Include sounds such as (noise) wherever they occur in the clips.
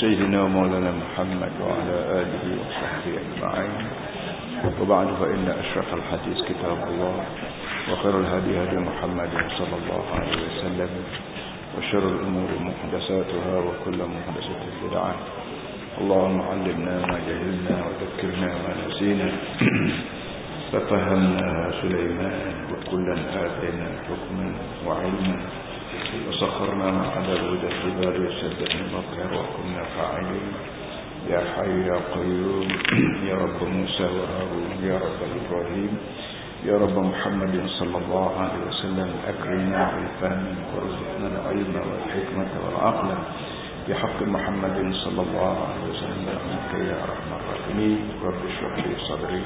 سيدنا ومولانا محمد وعلى آله وصحبه أجمعين. وبعد فإن أشرف الحديث كتاب الله وخير الهدي هدي محمد صلى الله عليه وسلم وشر الأمور محدثاتها وكل محدثة بدعة. اللهم علمنا ما جهلنا وذكرنا ما نسينا. (clears throat) ففهمناها سليمان وكلا آتينا حكما وعلما. وسخرنا مع داود الجبال يسبح المطهر وكنا فاعلين. يا حي يا قيوم يا رب موسى وهارون يا رب إبراهيم يا رب محمد صلى الله عليه وسلم أكرمنا بالفهم وارزقنا العلم والحكمة والعقل. بحق محمد صلى الله عليه وسلم برحمتك يا أرحم الراحمين. رب اشرح لي صدري.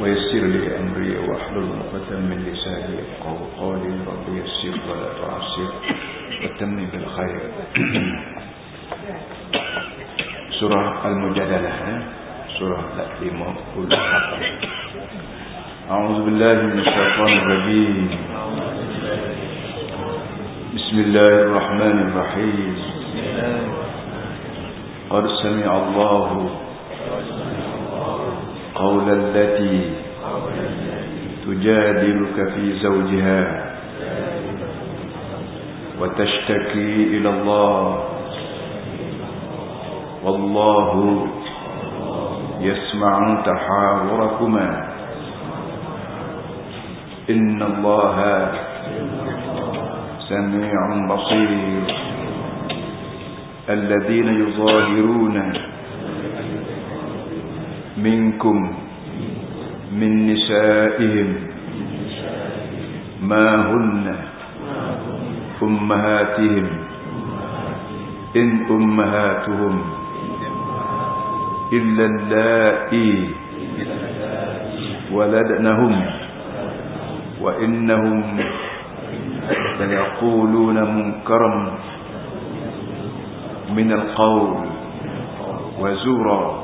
ويسر لي أمري واحلل عقدة من لساني. يفقهوا قولي رب يسر ولا تعسر وتمني بالخير. (clears throat) سورة المجادلة سورة لما كل أعوذ بالله من الشيطان الرجيم. بسم الله الرحمن الرحيم. قد سمع الله قول التي تجادلك في زوجها وتشتكي إلى الله. والله يسمع تحاوركما. إن الله سميع بصير. الذين يظاهرون منكم من نسائهم ما هن أمهاتهم إن أمهاتهم إلا اللائي ولدنهم وإنهم ليقولون منكرا من القول وزورا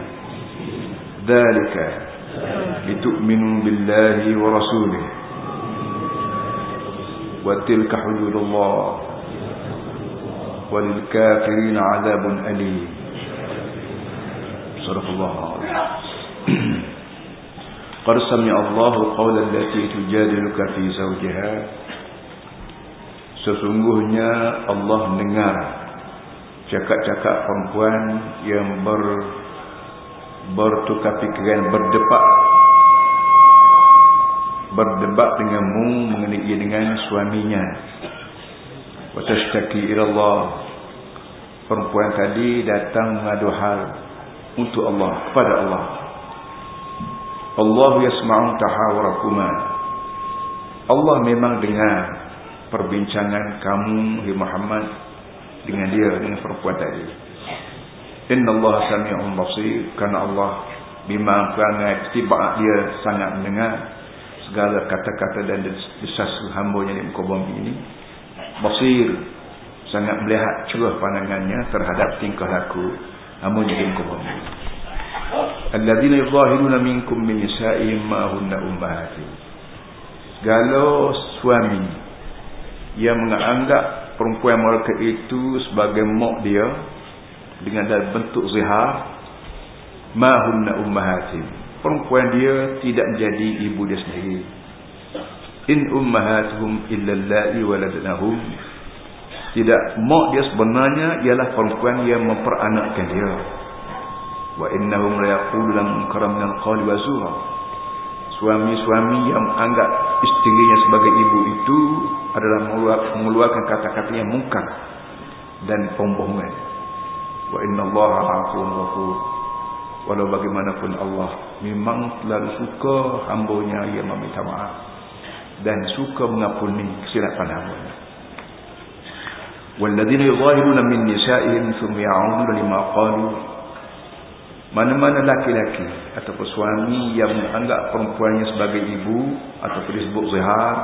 ذلك لتؤمنوا بالله ورسوله وتلك حدود الله وللكافرين عذاب أليم صدق الله العظيم قد سمع الله قول التي تجادلك في زوجها sesungguhnya Allah mendengar cakap-cakap perempuan yang ber bertukar fikiran berdebat berdebat denganmu mengenai dengan suaminya. Watashtaki ila Allah perempuan tadi datang mengadu hal untuk Allah kepada Allah. Allah yasma'u tahawurakuma. Allah memang dengar perbincangan kamu di Muhammad dengan dia dengan perempuan tadi Inna Allah sami'un basir. Kerana Allah Memang kerana tiba dia sangat mendengar Segala kata-kata dan desas hamba yang di muka bumi ini. Basir Sangat melihat cerah pandangannya Terhadap tingkah laku Hamba yang di muka bumi. Alladzina yuzahiruna minkum min nisa'ihim ma hunna ummahati Segala suami Yang menganggap perempuan mereka itu sebagai mak dia dengan dalam bentuk zihar ma hunna ummahatim perempuan dia tidak menjadi ibu dia sendiri. In ummahatuhum illa allai waladnahum. Tidak mak dia sebenarnya ialah perempuan yang memperanakkan dia. Wa innahum la yaqulun karam min zura suami-suami yang anggap isterinya sebagai ibu itu adalah mengeluarkan kata-kata yang mungkar dan pembohongan Wa inna Allah afun wafur Walau bagaimanapun Allah Memang selalu suka hambunya yang meminta maaf. Dan suka mengapuni kesilapan hambunya Walladzina yuzahiruna min nisa'in Thum ya'udu lima qalu. Mana-mana laki-laki Ataupun suami yang menganggap perempuannya sebagai ibu Ataupun disebut zihar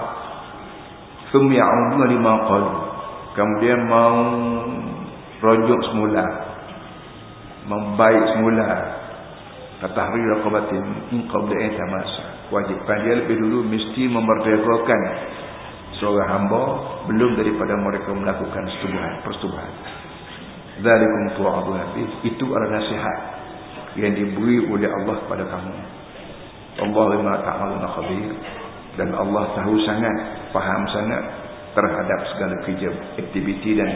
Thum ya'udu lima qalu. Kemudian mau rojuk semula membaik semula. Tatahrir raqabatin in qabla an tamassa wajib dia lebih dulu mesti memerdekakan seorang hamba belum daripada mereka melakukan setubuhan persetubuhan. Zalikum tu'aduna bih itu adalah nasihat yang diberi oleh Allah kepada kamu. Allah bima ta'maluna khabir. Dan Allah tahu sangat faham sangat terhadap segala kerja aktiviti dan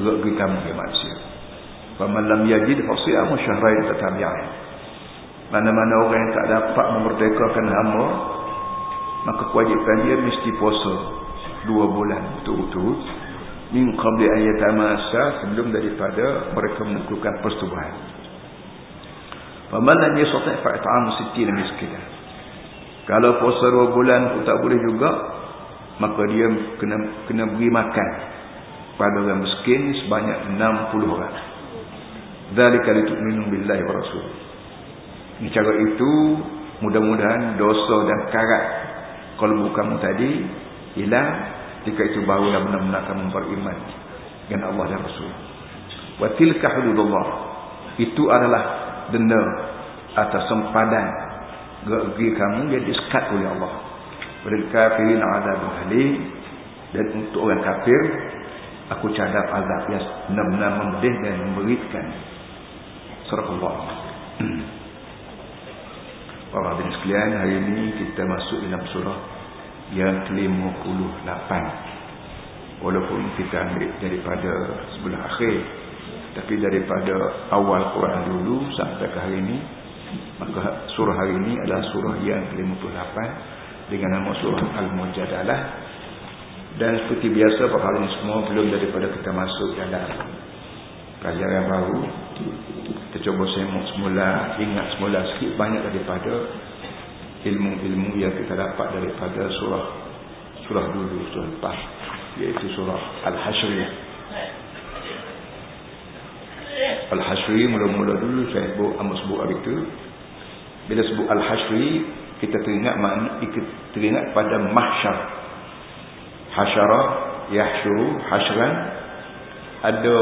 gerak-gerik kamu manusia faman lam yajid fasiyamu syahrain tatabi'an mana-mana orang yang tak dapat memerdekakan hamba maka kewajipan dia mesti puasa dua bulan berturut-turut min qabli an yatamassa sebelum daripada mereka melakukan persetubuhan. Faman lam yastati' fa it'amu 60 miskinan. Kalau puasa dua bulan pun tak boleh juga, maka dia kena kena beri makan pada orang miskin sebanyak 60 orang. Dzalika litu'minu billahi wa rasul. Ini cara itu mudah-mudahan dosa dan karat kalau bukan tadi hilang jika itu barulah benar-benar kamu beriman dengan Allah dan Rasul. Wa tilka hududullah. Itu adalah denda atas sempadan gerak kamu yang disekat oleh Allah. Bil kafirin adab halim. Dan untuk orang kafir aku cadap azab yang benar-benar memedih dan memberikan surah Allah Para hadirin sekalian, hari ini kita masuk dalam surah yang ke-58 walaupun kita ambil daripada sebelah akhir tapi daripada awal Quran dulu sampai ke hari ini maka surah hari ini adalah surah yang ke-58 dengan nama surah Al-Mujadalah. Dan seperti biasa hari ini semua belum daripada kita masuk dalam pelajaran baru kita cuba semak semula ingat semula sikit banyak daripada ilmu-ilmu yang kita dapat daripada surah surah dulu surah lepas iaitu surah Al-Hashri Al-Hashri mula-mula dulu saya sebut amat sebut hari itu bila sebut Al-Hashri kita teringat makna kita teringat pada mahsyar. Hasyara yahsyuru hashran ada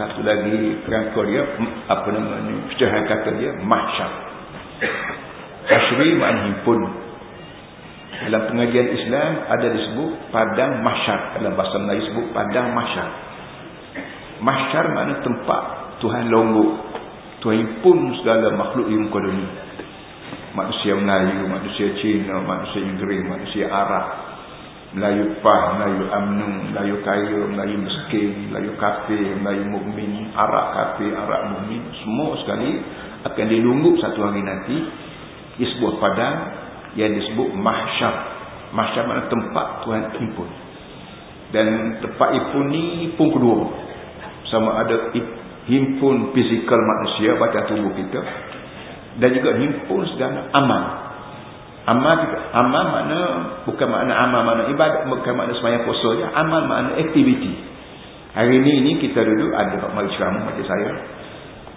satu lagi perangkul dia apa namanya sejarah kata dia mahsyar Hashri makna himpun. Dalam pengajian Islam ada disebut padang mahsyar. Dalam bahasa Melayu disebut padang mahsyar. Mahsyar makna tempat Tuhan longgok. Tuhan himpun segala makhluk di muka dunia. Manusia Melayu, manusia Cina, manusia Inggeris, manusia Arab. Melayu Pah, Melayu Amnu, Melayu Kaya, Melayu Miskin, Melayu Kafir, Melayu Mukmin, Arab Kafir, Arab Mukmin, semua sekali akan dilungguk satu hari nanti di sebuah padang yang disebut mahsyar. Mahsyar mana tempat Tuhan himpun dan tempat himpun ni pun kedua. Sama ada himpun fizikal manusia badan tubuh kita. Dan juga himpun segala amal amal amal makna bukan makna amal makna ibadat bukan makna semayang puasa je amal makna aktiviti hari ini ini kita dulu ada mari syaramu macam saya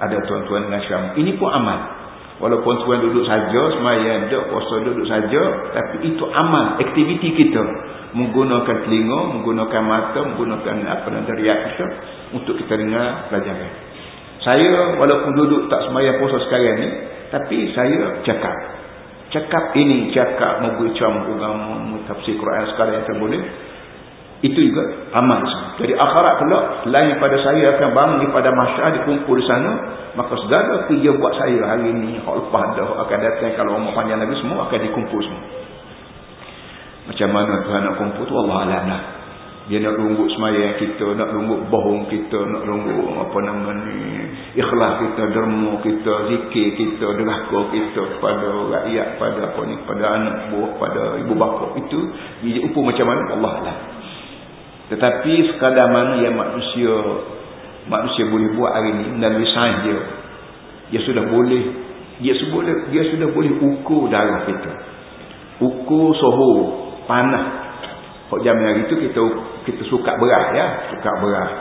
ada tuan-tuan dengan syaramu ini pun amal Walaupun tuan duduk saja, semayang duduk, puasa duduk saja. Tapi itu amal, aktiviti kita. Menggunakan telinga, menggunakan mata, menggunakan apa nama riak kita. Untuk kita dengar pelajaran. Saya walaupun duduk tak semayang puasa sekarang ni. Tapi saya cakap. Cakap ini, cakap membaca agama, tafsir Quran sekarang yang terboleh. Itu juga amal. Jadi akhirat pula, lain pada saya akan bangun daripada masyarakat dikumpul di sana. Maka segala kerja buat saya hari ini, hak lepas dah, akan datang kalau umur panjang lagi semua akan dikumpul semua. Macam mana Tuhan nak kumpul tu Allah Alam lah. Dia nak rungut semayang kita, nak rungut bohong kita, nak rungut apa nama ni, ikhlas kita, derma kita, zikir kita, deraka kita kepada rakyat, pada apa ni, pada anak buah, pada ibu bapa. Itu dia upu macam mana Allah lah. Tetapi sekadar mana yang manusia manusia boleh buat hari ini melalui sains dia. Dia sudah boleh dia sudah dia sudah boleh ukur darah kita. Ukur suhu panas Kok zaman hari itu kita kita suka beras ya, suka beras.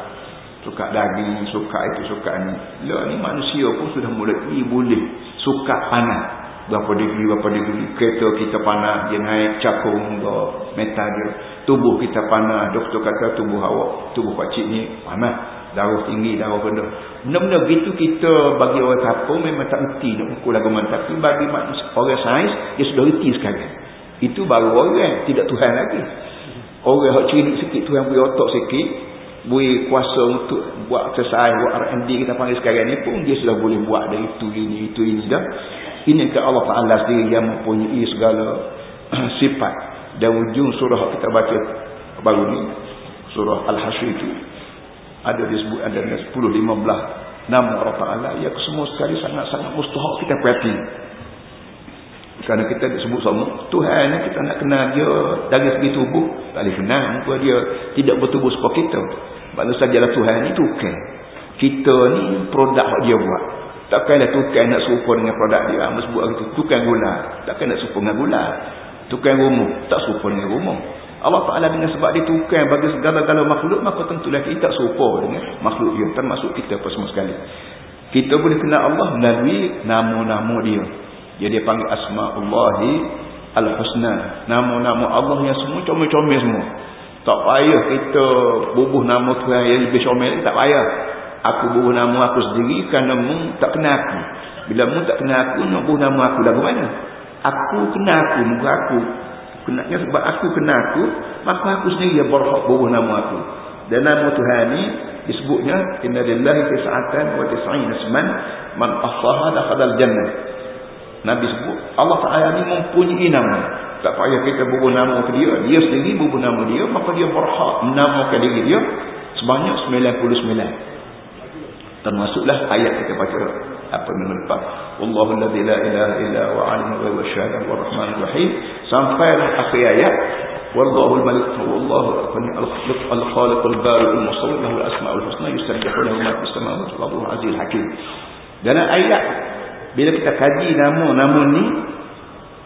Suka daging, suka itu, suka ni. Lah ni manusia pun sudah mulai boleh suka panas. Berapa degree, berapa degree. Kereta kita panas, dia naik cakung metal dia. Tubuh kita panas. Doktor kata tubuh awak, tubuh pakcik ni panas. Darah tinggi, darah rendah. Benda-benda begitu kita bagi orang tapung memang tak erti nak ukur lagu Tapi bagi manusia, orang sains, dia sudah erti sekarang. Itu baru orang, tidak Tuhan lagi. Orang yang cerdik sikit tu yang boleh otak sikit. Boleh kuasa untuk buat exercise, buat R&D kita panggil sekarang ni pun. Dia sudah boleh buat dari itu, ini, itu, ini dah. Ini ke Allah Ta'ala sendiri yang mempunyai segala (clears throat) sifat. Dan ujung surah kita baca baru ni. Surah Al-Hashr itu. Ada disebut ada 10-15 nama Allah Ta'ala. Yang semua sekali sangat-sangat mustahak kita perhati. Kerana kita disebut sama Tuhan ni kita nak kenal dia dari segi tubuh tak boleh kenal muka dia tidak bertubuh seperti kita. Maksud sajalah Tuhan ni tukang. Kita ni produk yang dia buat. Takkanlah tukang nak serupa dengan produk dia. Amos buat gitu tukang gula. Takkan nak serupa dengan gula. Tukang rumah tak serupa dengan rumah Allah Ta'ala dengan sebab dia tukang bagi segala-gala makhluk maka tentulah kita tak serupa dengan makhluk dia termasuk kita apa semua sekali. Kita boleh kenal Allah melalui nama-nama dia jadi dia panggil asma'ullahi al-husna. Nama-nama Allah yang semua comel-comel semua. Tak payah kita bubuh nama Tuhan yang lebih comel. Tak payah. Aku bubuh nama aku sendiri kerana mu tak kenal aku. Bila mu tak kenal aku, nak bubuh nama aku lagu mana? Aku kenal aku, muka aku. Kenaknya sebab aku kenal aku, maka aku sendiri yang berhak bubuh nama aku. Dan nama Tuhan ni disebutnya inna lillahi tis'atan wa tis'in isman man ahsaha dakhala al-jannah Nabi sebut Allah Ta'ala ni mempunyai nama tak payah kita bubuh nama ke dia dia sendiri bubuh nama dia maka dia berhak menamakan diri dia sebanyak 99 termasuklah ayat kita baca apa yang lepas Allahu la ilaha illa wa alimul ghaib wa syahadah wa rahmanir rahim sampai akhir ayat والله الملك والله الخالق البارئ المصور له الاسماء الحسنى يسبح له ما في السماوات والارض العزيز الحكيم dan ayat bila kita kaji nama-nama ni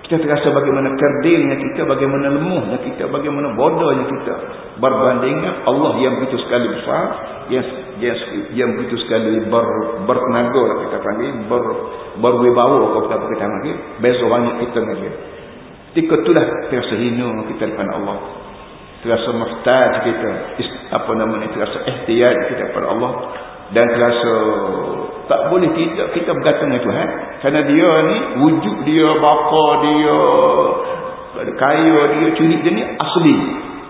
kita terasa bagaimana kerdilnya kita, bagaimana lemahnya kita, bagaimana bodohnya kita berbanding Allah yang begitu sekali besar, yang yang, yang begitu sekali ber, bertenaga kita panggil, ber, berwibawa kalau kita kita panggil, besok banyak kita lagi. Ketika itulah terasa hina kita depan Allah. Terasa muhtaj kita, apa namanya, terasa ihtiyat kita kepada Allah dan terasa tak boleh tidak kita bergantung dengan Tuhan. Kerana dia ni wujud dia bapa dia kaya dia curi dia ni asli.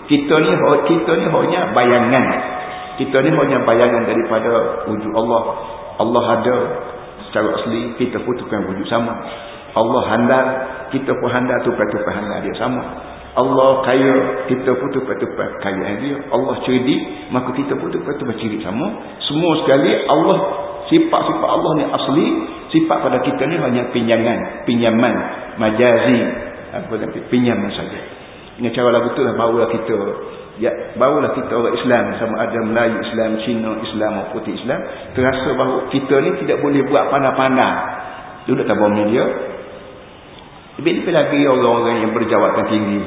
Kita ni kita ni hanya bayangan. Kita ni hanya bayangan daripada wujud Allah. Allah ada secara asli kita pun tukang wujud sama. Allah handal kita pun handal tukar-tukar handal dia sama. Allah kaya kita pun tupat-tupat kaya dia. Allah cerdik maka kita pun tupat-tupat cerdik sama. Semua sekali Allah sifat-sifat Allah ni asli sifat pada kita ni hanya pinjangan pinjaman majazi. Apa nanti pinjaman saja. Dengan cara lagu tu lah barulah kita ya barulah kita orang Islam sama ada Melayu Islam Cina Islam maupun Islam terasa bahawa kita ni tidak boleh buat pandai-pandai duduk tabur media. Lebih-lebih lagi orang-orang yang berjawatan tinggi.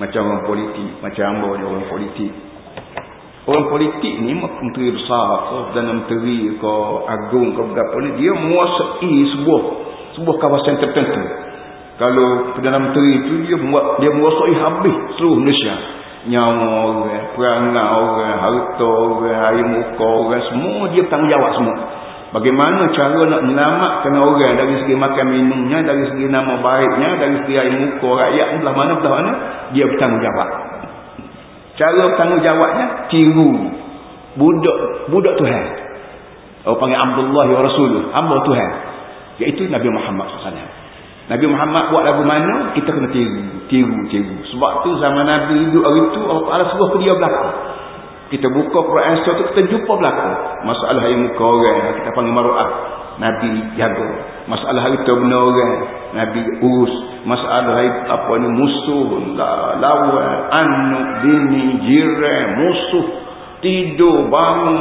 Macam orang politik macam orang politik orang politik ni menteri besar ke dan menteri ke agung ke berapa ni dia menguasai sebuah sebuah kawasan tertentu kalau Perdana Menteri itu dia dia menguasai habis seluruh Malaysia nyawa orang, perangai orang, harta orang, air muka orang, semua dia bertanggungjawab semua. Bagaimana cara nak menyelamatkan orang dari segi makan minumnya, dari segi nama baiknya, dari segi air muka rakyat belah mana belah mana, dia bertanggungjawab. Cara bertanggungjawabnya tiru budak budak Tuhan. Orang panggil Abdullah ya Rasulullah, hamba Tuhan. Iaitu Nabi Muhammad SAW. Nabi Muhammad buat lagu mana kita kena tiru tiru tiru sebab tu zaman Nabi hidup hari tu Allah Ta'ala suruh dia belakang kita buka Quran tu kita jumpa belakang masalah yang muka orang kita panggil maru'ah Nabi jaga. Masalah harta benda orang. Nabi urus. Masalah apa ni? Musuh. Lawan. Anak bini jiran musuh. Tidur bangun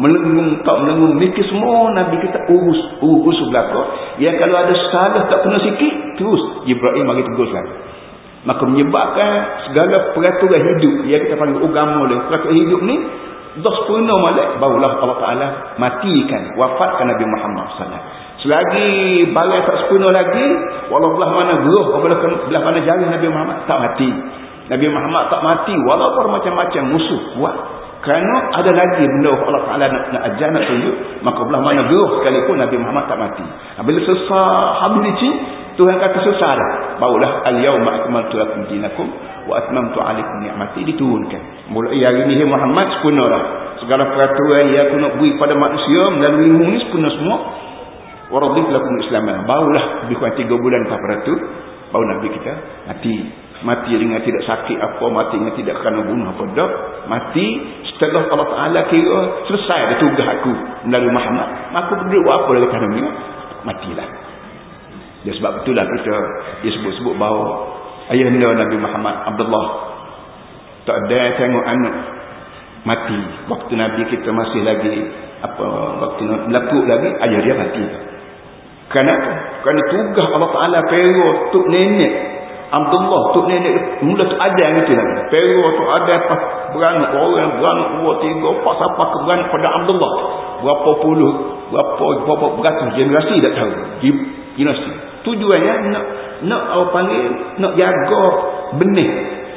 melengung tak melengung mikir semua Nabi kita urus. Urus belakang ya kalau ada salah tak kena sikit terus. Ibrahim bagi tegur lagi maka menyebabkan segala peraturan hidup. Yang kita panggil agama peraturan hidup ni dah sempurna malik barulah Allah Ta'ala matikan wafatkan Nabi Muhammad SAW selagi barang tak sempurna lagi walau belah mana geruh belah, belah mana jari Nabi Muhammad tak mati Nabi Muhammad tak mati walaupun macam-macam musuh kuat kerana ada lagi benda Allah Ta'ala nak, nak ajar, nak tunjuk. Maka belah mana geruh sekalipun Nabi Muhammad tak mati. Bila selesai hamilici, Tuhan kata selesai dah. Barulah al-yawma akmaltu lakum dinakum wa atmamtu alaikum ni'mati diturunkan. Mulai hari ini Muhammad dah. Segala peraturan yang aku nak beri pada manusia melalui ilmu ni sempurna semua. Wa raditu lakum Islam. Barulah lebih kurang 3 bulan lepas pada tu baru Nabi kita mati mati dengan tidak sakit apa mati dengan tidak kena bunuh apa dak mati setelah Allah Ta'ala kira selesai dia tugas aku melalui Muhammad aku berdua buat apa lagi kena minum matilah dia sebab itulah kita dia sebut-sebut bahawa ayah anda Nabi Muhammad Abdullah tak ada tengok anak mati waktu Nabi kita masih lagi apa waktu melakuk lagi ayah dia mati kenapa? kerana tugas Allah Ta'ala perut untuk nenek Abdullah tu nenek mula tu ada yang itu lagi. Pero tu ada beranak orang beranak dua tiga empat sampai ke beranak pada Abdullah. Berapa puluh berapa berapa beratus generasi tak tahu. Generasi. Tujuannya nak nak apa panggil nak jaga benih.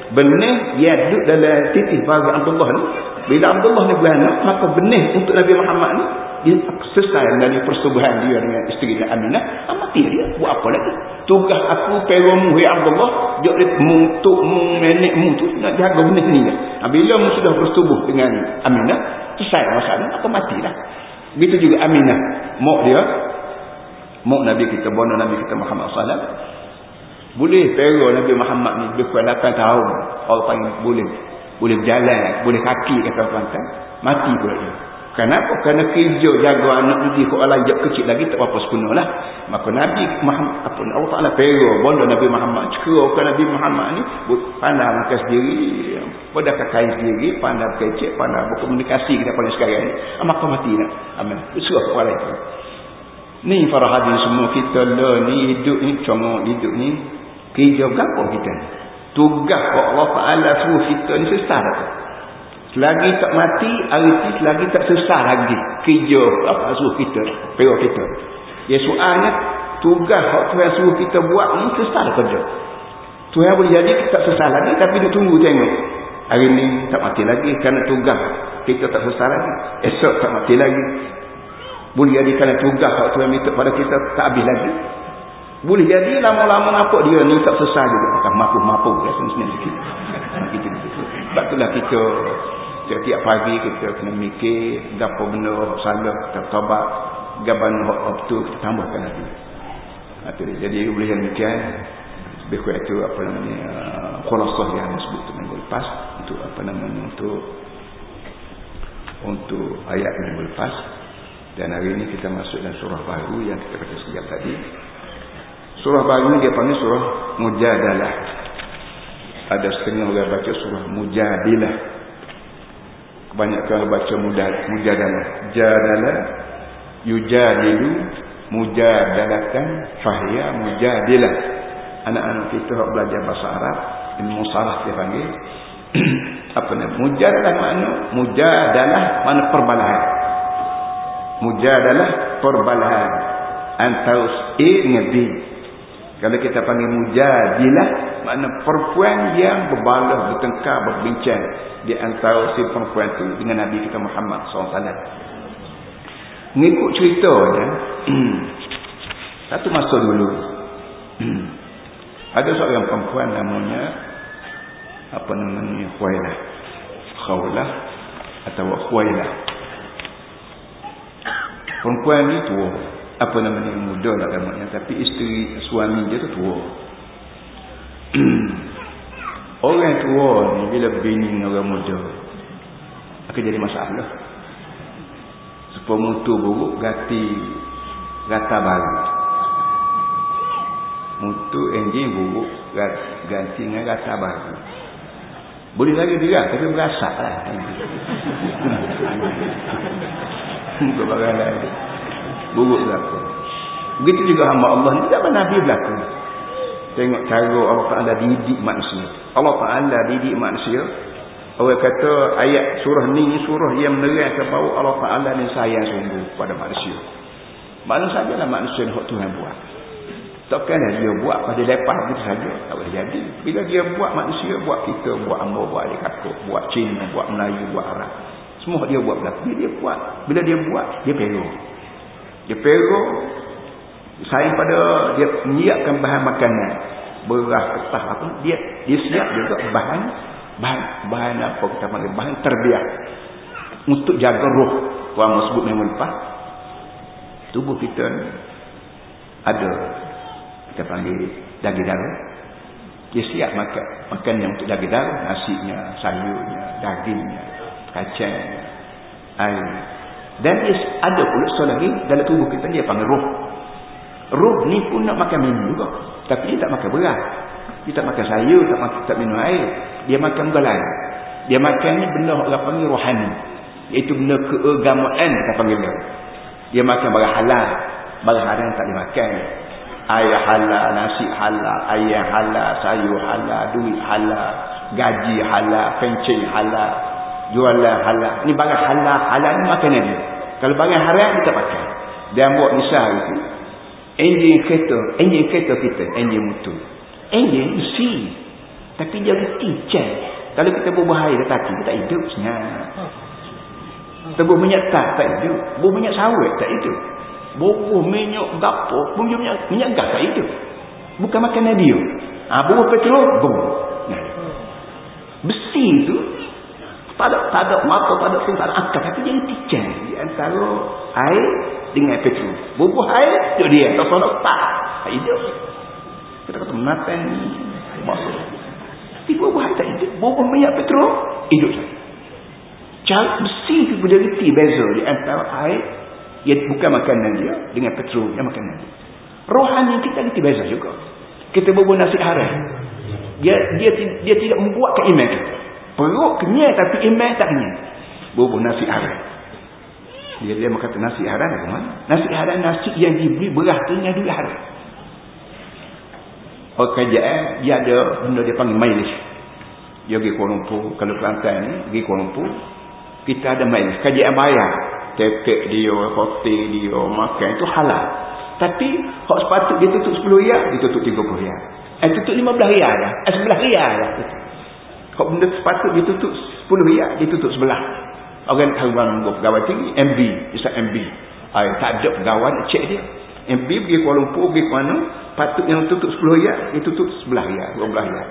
Benih yang duduk dalam titik bagi Abdullah ni. Bila Abdullah ni beranak maka benih untuk Nabi Muhammad ni dia selesai dari persetubuhan dia dengan isteri dia Aminah. Ah, mati dia. Buat apa lagi? Tugas aku peromu ya Abdullah dia untuk mu nenek mu tu nak jaga benih ni ha, bila mu sudah bersetubuh dengan Aminah selesai masalah maka matilah begitu juga Aminah mak dia mak Nabi kita bono Nabi kita Muhammad SAW boleh pero Nabi Muhammad ni lebih kurang 8 tahun Allah panggil boleh boleh berjalan boleh kaki kata orang mati pula dia Kenapa? Kerana kerja jaga anak nanti kau Allah jap kecil lagi tak apa sempurna lah. Maka Nabi Muhammad apa Allah Taala pero bondo Nabi Muhammad ke Nabi Muhammad ni pandai makan sendiri, pada kakai sendiri, pandai kecil, pandai berkomunikasi kita pada sekarang ni. Maka mati nak. Amin. Suruh kepala itu. Ni para hadis semua kita lah ni hidup ni cuma hidup ni kerja berapa kita Tugas Allah Taala suruh kita ni sesat tak? Selagi tak mati, arti selagi tak sesah lagi. Kerja apa suruh kita, perut kita. Ya soalnya, tugas yang Tuhan suruh kita buat ni sesah kerja. Tuhan boleh jadi kita tak sesah lagi, tapi dia tunggu tengok. Hari ni tak mati lagi kerana tugas kita tak sesah lagi. Esok tak mati lagi. Boleh jadi kerana tugas yang Tuhan minta pada kita tak habis lagi. Boleh jadi lama-lama nampak dia ni tak sesah juga. Pakai mapuh-mapuh. Ya, senyum sikit. Sebab itulah kita Setiap pagi kita kena mikir apa benda salah kita tobat gaban hak tu kita tambahkan lagi. Jadi boleh yang demikian lebih kurang itu apa namanya khulasah yang disebut minggu lepas untuk apa namanya untuk untuk ayat minggu lepas dan hari ini kita masuk dalam surah baru yang kita baca sekejap tadi. Surah baru ini dia panggil surah Mujadalah. Ada setengah orang baca surah Mujadilah. Kebanyakan baca mudah mujadalah. Jadalah yujadilu mujadalatan fahiya mujadilah. Anak-anak kita yang belajar bahasa Arab ilmu sarah dia panggil. (clears throat) Apa nama? Mujadalah makna mujadalah mana perbalahan mujadalah perbalahan antara A dengan B kalau kita panggil mujadilah makna perempuan yang berbalah bertengkar berbincang di antara si perempuan itu dengan Nabi kita Muhammad SAW. Mengikut ceritanya, (clears throat) satu masa dulu, (clears throat) ada seorang perempuan namanya, apa namanya, Khuailah. Khawlah atau Khuailah. Perempuan ini tua. apa namanya muda lah gamanya tapi isteri suami dia tu tua. (clears throat) Orang tua ni bila bini orang muda akan jadi masalah. Mutu buruk ganti gata baru. Mutu enjin buruk ganti dengan gata baru. Boleh lagi dia tapi berasak lah (laughs) muka barang lain buruk berlaku. Begitu juga hamba Allah. Ni tak Nabi berlaku. Tengok cara Allah Ta'ala didik manusia. Allah Ta'ala didik manusia. Orang kata ayat surah ni surah yang menerangkan bahawa Allah Ta'ala ni sayang sungguh pada manusia. Mana sajalah manusia yang Tuhan buat. Takkanlah dia buat. Pada lepas begitu saja tak boleh jadi. Bila dia buat manusia buat kita buat amba buat adik kakak buat Cina buat Melayu buat Arab semua dia buat belakang bila dia buat bila dia buat dia peruk dia peruk sayang pada dia menyiapkan bahan makanan. Beras ketah apa. Dia dia siap juga bahan bahan bahan apa kita panggil bahan terbiak untuk jaga roh orang sebut memang lepas tubuh kita ni ada kita panggil daging darah. Dia siap makan makan yang untuk daging darah. Nasinya sayurnya dagingnya kacangnya air. Dan dia ada pula so lagi dalam tubuh kita dia panggil roh roh ni pun nak makan minum juga. Tapi dia tak makan beras. Dia tak makan sayur tak, makan, tak minum air. Dia makan galan dia makan ni benda orang panggil rohani. Iaitu benda keagamaan kita panggil dia. Dia makan barang halal. Barang haram tak dimakan. Air halal nasi halal air halal sayur halal duit halal gaji halal pencen halal jualan halal. Ni barang halal halal ni makanan dia. Kalau barang haram kita pakai. Dia buat misal itu enjin kereta enjin kereta kita enjin motor. Enjin besi tapi dia reti cek kalau kita bubuh air tetapi kita tak hidup senyap tebuh minyak tak tak hidup. Bubuh minyak sawit tak hidup. Bubuh minyak gapo bubuh minyak, minyak gas tak hidup. Bukan makanan dia. Ha, bubuh petrol bubuh besi itu tak ada, tak ada mata, tak ada tu, tak ada akal. Tapi jadi tijan di antara air dengan petrol. Bubuh air, itu dia. Tak salah tak. Hidup. Kita kata menatan ni. Masuk. Tapi bubuh air tak hidup. Bubuh minyak petrol, hidup. Cara besi itu boleh reti beza di antara air yang bukan makanan dia dengan petrol yang makanan dia. Rohani kita reti beza juga. Kita bubuh nasi haram. Dia dia dia tidak membuat keiman kita. Perut kenyal tapi iman tak kenyal. Bubuh nasi haram. Dia dia berkata nasi haram apa mana? Nasi haram nasi yang diberi beras tu dengan duit haram. Oh kerajaan dia ada benda dia panggil majlis. Dia pergi Kuala Lumpur. Kalau Kelantan ni pergi Kuala Lumpur. Kita ada majlis. Kerajaan bayar. Tekek dia, hotel dia, makan. Itu halal. Tapi hak sepatut dia tutup 10 riyal, dia tutup 30 riyal. Eh tutup 15 riyal lah. Eh 11 riyal lah. Tutup. Kalau benda sepatut dia tutup 10 riyal, dia tutup sebelah. Orang tahu nombor pegawai tinggi, MB. Bisa MB. Ay, tak ada pegawai, cek dia. MB pergi Kuala Lumpur, pergi ke mana, patut yang tutup 10 riyal, dia tutup sebelah riyal, 12 riyal.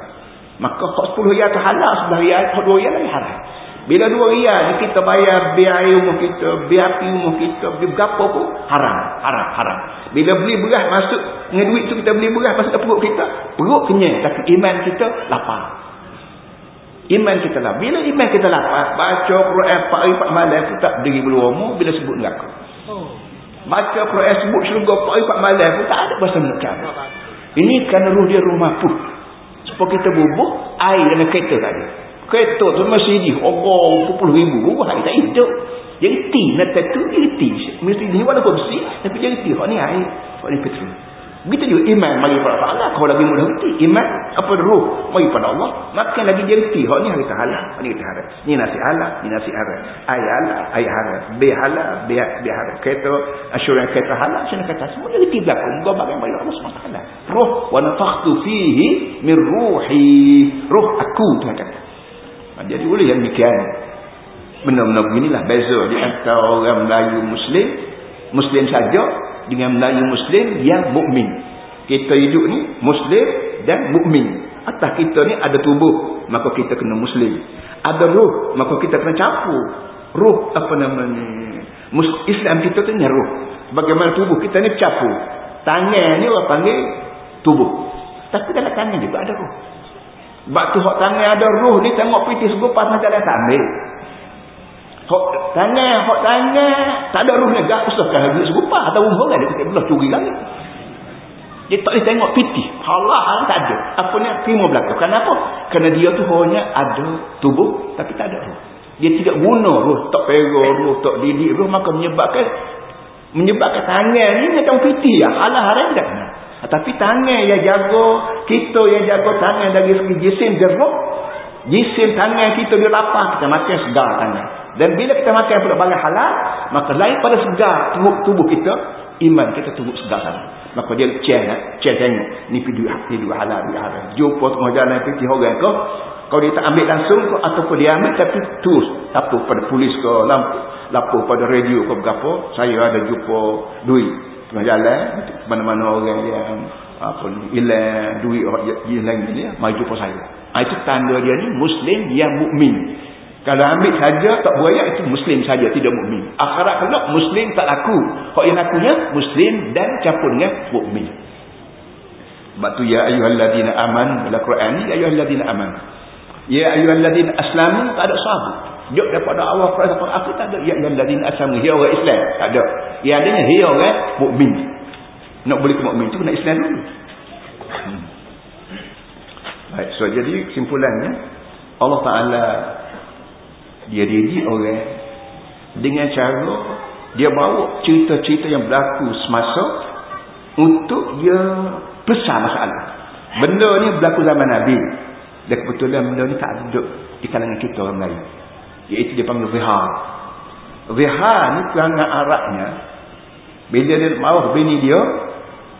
Maka kalau 10 riyal tu halal, sebelah riyal, kalau 2 riyal lagi haram. Bila 2 riyal ni kita bayar biaya rumah kita, biaya api rumah kita, biaya berapa pun, haram, haram, haram. Bila beli beras masuk, dengan duit tu kita beli beras masuk ke perut kita, perut kenyang, tapi iman kita lapar. Iman kita lah. Bila iman kita lapar, baca Quran 4 hari 4 malam pun tak berdiri bulu umur bila sebut neraka. Baca Quran sebut syurga 4 hari 4 malam pun tak ada bahasa neraka. Ini kerana ruh dia rumah pun. Supaya kita bubuh air dalam kereta tadi. Kereta tu masih di Allah puluh ribu. Bubuh air tak hidup. Jadi ti nak tu jadi ti. Mesti ni walaupun besi tapi jadi ti. Hak ni air. Hak ni petrol. Begitu juga iman mari pada Allah. Kau lagi mudah reti. Iman apa roh mari pada Allah. Makin lagi dia reti. Hak ni harita halal. Hak ni harita halal. Ni nasi halal. Ni nasi halal. Ayah halal. Ayah halal. Bi halal. Bi, bi halal. Kata asyurah kata halal. Saya kata semua dia reti belakang. Kau bagai mari Allah SWT. Roh. Wa nafakhtu fihi min ruhi. Roh aku. Tuhan kata. Jadi boleh yang demikian. Benar-benar beginilah beza di antara orang Melayu Muslim. Muslim saja dengan Melayu Muslim yang mukmin. Kita hidup ni Muslim dan mukmin. Atas kita ni ada tubuh, maka kita kena Muslim. Ada ruh, maka kita kena campur. Ruh apa namanya? Islam kita tu ni ruh. Bagaimana tubuh kita ni capu. Tangan ni orang panggil tubuh. Tapi dalam tangan juga ada roh. Sebab tu hak tangan ada roh ni tengok piti segupas macam dah tak ambil. Hak tangan, hak tangan tak ada roh ni gak usahkan habis segupas atau umur kan dia belah curi lagi. Dia tak boleh tengok piti. Halal tak ada. Apa ni terima belakang. Kenapa? Kerana dia tu hanya ada tubuh tapi tak ada roh. Dia tidak guna roh. Tak perah roh, tak didik roh. Maka menyebabkan menyebabkan tangan ni macam piti lah. Halal haram tak kena. Tapi tangan yang jaga, kita yang jaga tangan dari segi jisim jeruk. Jisim tangan kita dia lapar, kita makan segar tangan. Dan bila kita makan pula barang halal, maka lain pada segar tubuh, tubuh kita, iman kita tubuh segar tangan. Maka dia cek, cek tengok. Ni video, video halal, video halal. Jumpa tengah jalan pergi orang ke, kalau dia tak ambil langsung ke, ataupun dia ambil tapi terus. Apa pada polis ke, lampu, lapor pada radio ke berapa, saya ada jumpa duit tengah jalan mana-mana orang yang apa ni hilang duit hilang ni mai jumpa saya ha, itu tanda dia ni muslim yang mukmin kalau ambil saja tak beroyak itu muslim saja tidak mukmin akhirat kelak muslim tak laku hak yang lakunya muslim dan campur dengan mukmin sebab tu ya ayyuhallazina aman dalam Quran ni ya ayyuhallazina aman ya ayyuhallazina aslamu tak ada sahabat dia daripada awal kepada sampai akhir tak ada. Ya alladzina aslamu hiya orang Islam. Tak ada. Yang adanya hiya orang mukmin. Nak boleh ke mukmin tu kena Islam dulu. Hmm. Baik, so jadi kesimpulannya Allah Taala dia didik orang dengan cara dia bawa cerita-cerita yang berlaku semasa untuk dia besar masalah. Benda ni berlaku zaman Nabi. Dan kebetulan benda ni tak ada di kalangan kita orang lain. Iaitu dia panggil zihar. Zihar ni perangai Arabnya. Bila dia mahu bini dia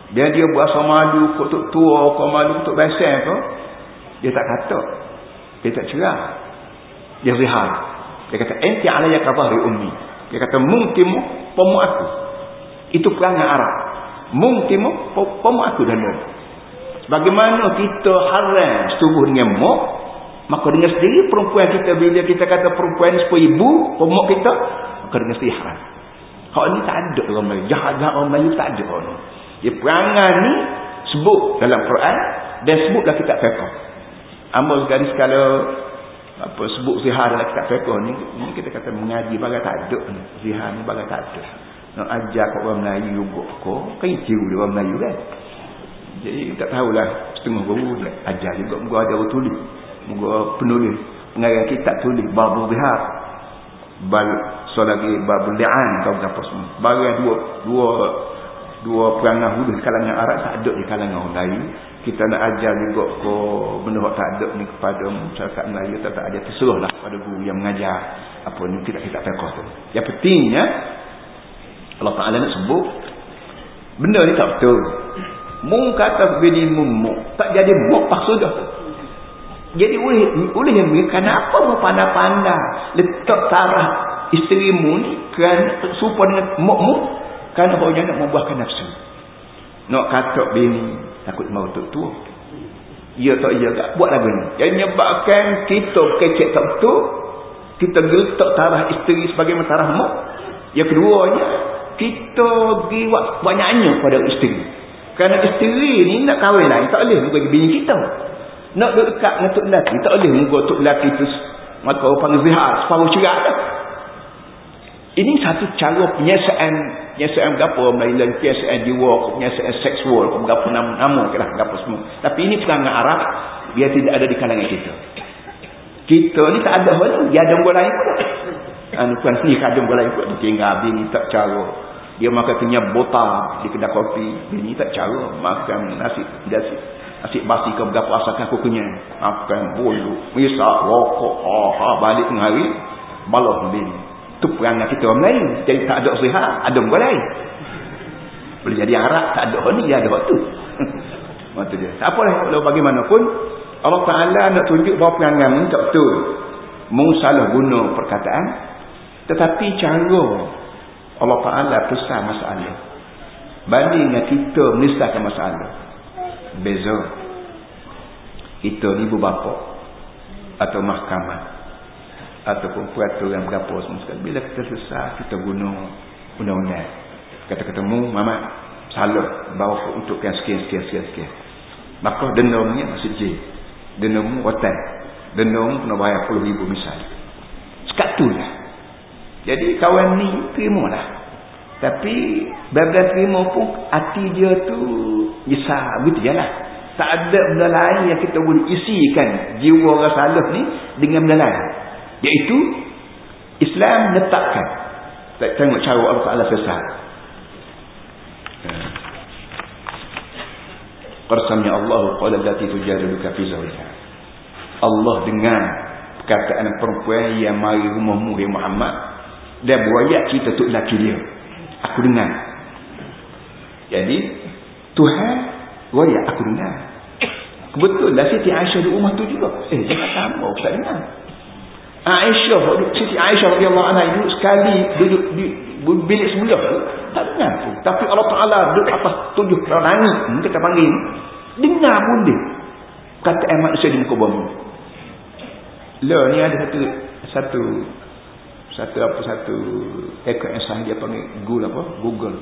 dia dia berasa malu kutuk tua kau malu kutuk ke dia tak kata. Dia tak cerah. Dia zihar dia kata enti alaya kabari ummi dia kata mungkimu pomu aku itu perangai Arab mungkimu pomu aku dan bagaimana kita haram setubuh dengan muk Maka dengan sendiri perempuan kita bila kita kata perempuan sepupu ibu, pemuk kita, maka dengan sendiri haram. Hak ni tak ada orang Melayu. Jahat-jahat orang Melayu tak ada orang. Dia perangan ni sebut dalam Quran dan sebutlah kitab fiqh. Amal sekali sekala apa sebut zihar dalam kitab fiqh ni, ni kita kata mengaji bagai tak ada ni. Zihar ni bagai tak ada. Nak ajar kat orang Melayu juga kau, kan itu dia orang Melayu kan. Jadi tak tahulah setengah baru ajar juga muka ada orang tulis. Moga penulis pengarang kitab tulis babul zihar bal so lagi babul li'an kau apa semua barang dua dua dua perangai hulu kalangan Arab tak ada di kalangan orang lain kita nak ajar juga ko benda tak ada ni kepada masyarakat Melayu tak, tak ada terserahlah pada guru yang mengajar apa ni kita kita fiqh tu. Yang pentingnya Allah Taala nak sebut benda ni tak betul. Mung kata bini mumuk tak jadi muk pak sudah jadi oleh oleh yang kerana apa mu pandai-pandai? Letak tarah isterimu ni kerana serupa dengan mukmu kerana baunya nak membuahkan nafsu. Nak kata bini takut mau tu tua. Ya tak ya tak buat lagu ni. Yang menyebabkan kita kecek tak betul kita letak tarah isteri sebagai tarah mak. Yang keduanya kita pergi banyaknya pada isteri. Kerana isteri ni nak kahwin lain tak boleh bagi bini kita. Nak duduk dekat dengan tok lelaki. Tak boleh muka tok lelaki tu. Maka orang panggil zihar. Separuh cerak dah. Ini satu cara penyiasaan. Penyiasaan berapa Melayu. Penyiasaan jiwa. Penyiasaan seksual. Berapa nama-nama. Berapa semua. Tapi ini perangai Arab. Dia tidak ada di kalangan kita. Kita ni tak ada hal. Dia ada orang lain pun. Anu kan sini kadang orang lain pun. Tinggal. Dia ni tak cara. Dia makan kenyap botak di kedai kopi. Dia ni tak cara. Makan nasi. Nasi asyik basi ke berapa asalkan aku kenyang makan bulu misak rokok ha, ha, balik tengah hari balas bini itu perangai kita orang lain jadi tak ada sihat ada orang lain. Boleh jadi Arab tak ada orang ni dia ada waktu (laughs) waktu dia. Tak apalah kalau bagaimanapun Allah Ta'ala nak tunjuk bahawa perangai ni tak betul. Mung salah guna perkataan tetapi cara Allah Ta'ala pesan masalah. Banding kita menisahkan masalah. Beza. Kita ni ibu bapa atau mahkamah ataupun peraturan berapa semua sekali. Bila kita susah kita guna undang-undang. Kata ketemu mama salah bawa untuk kan sekian sekian sekian sekian. Maka dendamnya masih je dendam hotel dendam kena bayar puluh ribu misal. Sekat tu lah. Jadi kawan ni terima lah. Tapi bila terima pun hati dia tu besar begitu je lah. Tak ada benda lain yang kita boleh isikan jiwa orang salah ni dengan benda lain iaitu Islam letakkan tengok cara Allah Ta'ala sesat Qasamnya Allah qala allati tujadiluka fi zawjiha. Allah dengar perkataan perempuan yang mari rumahmu ya Muhammad dia buayat cerita tu laki dia. Aku dengar. Jadi Tuhan buayat aku dengar. Kebetulan Siti Aisyah di rumah tu juga. Eh jangan sama aku tak dengar. Aisyah Siti Aisyah radhiyallahu anha itu sekali duduk di bilik sebelah. Tak dengar pun. Tapi Allah Taala duduk atas tujuh langit kita panggil. Dengar pun dia. Kata eh manusia di muka bumi. Lah ni ada satu satu satu apa satu ekor yang sahih dia panggil Google apa? Google.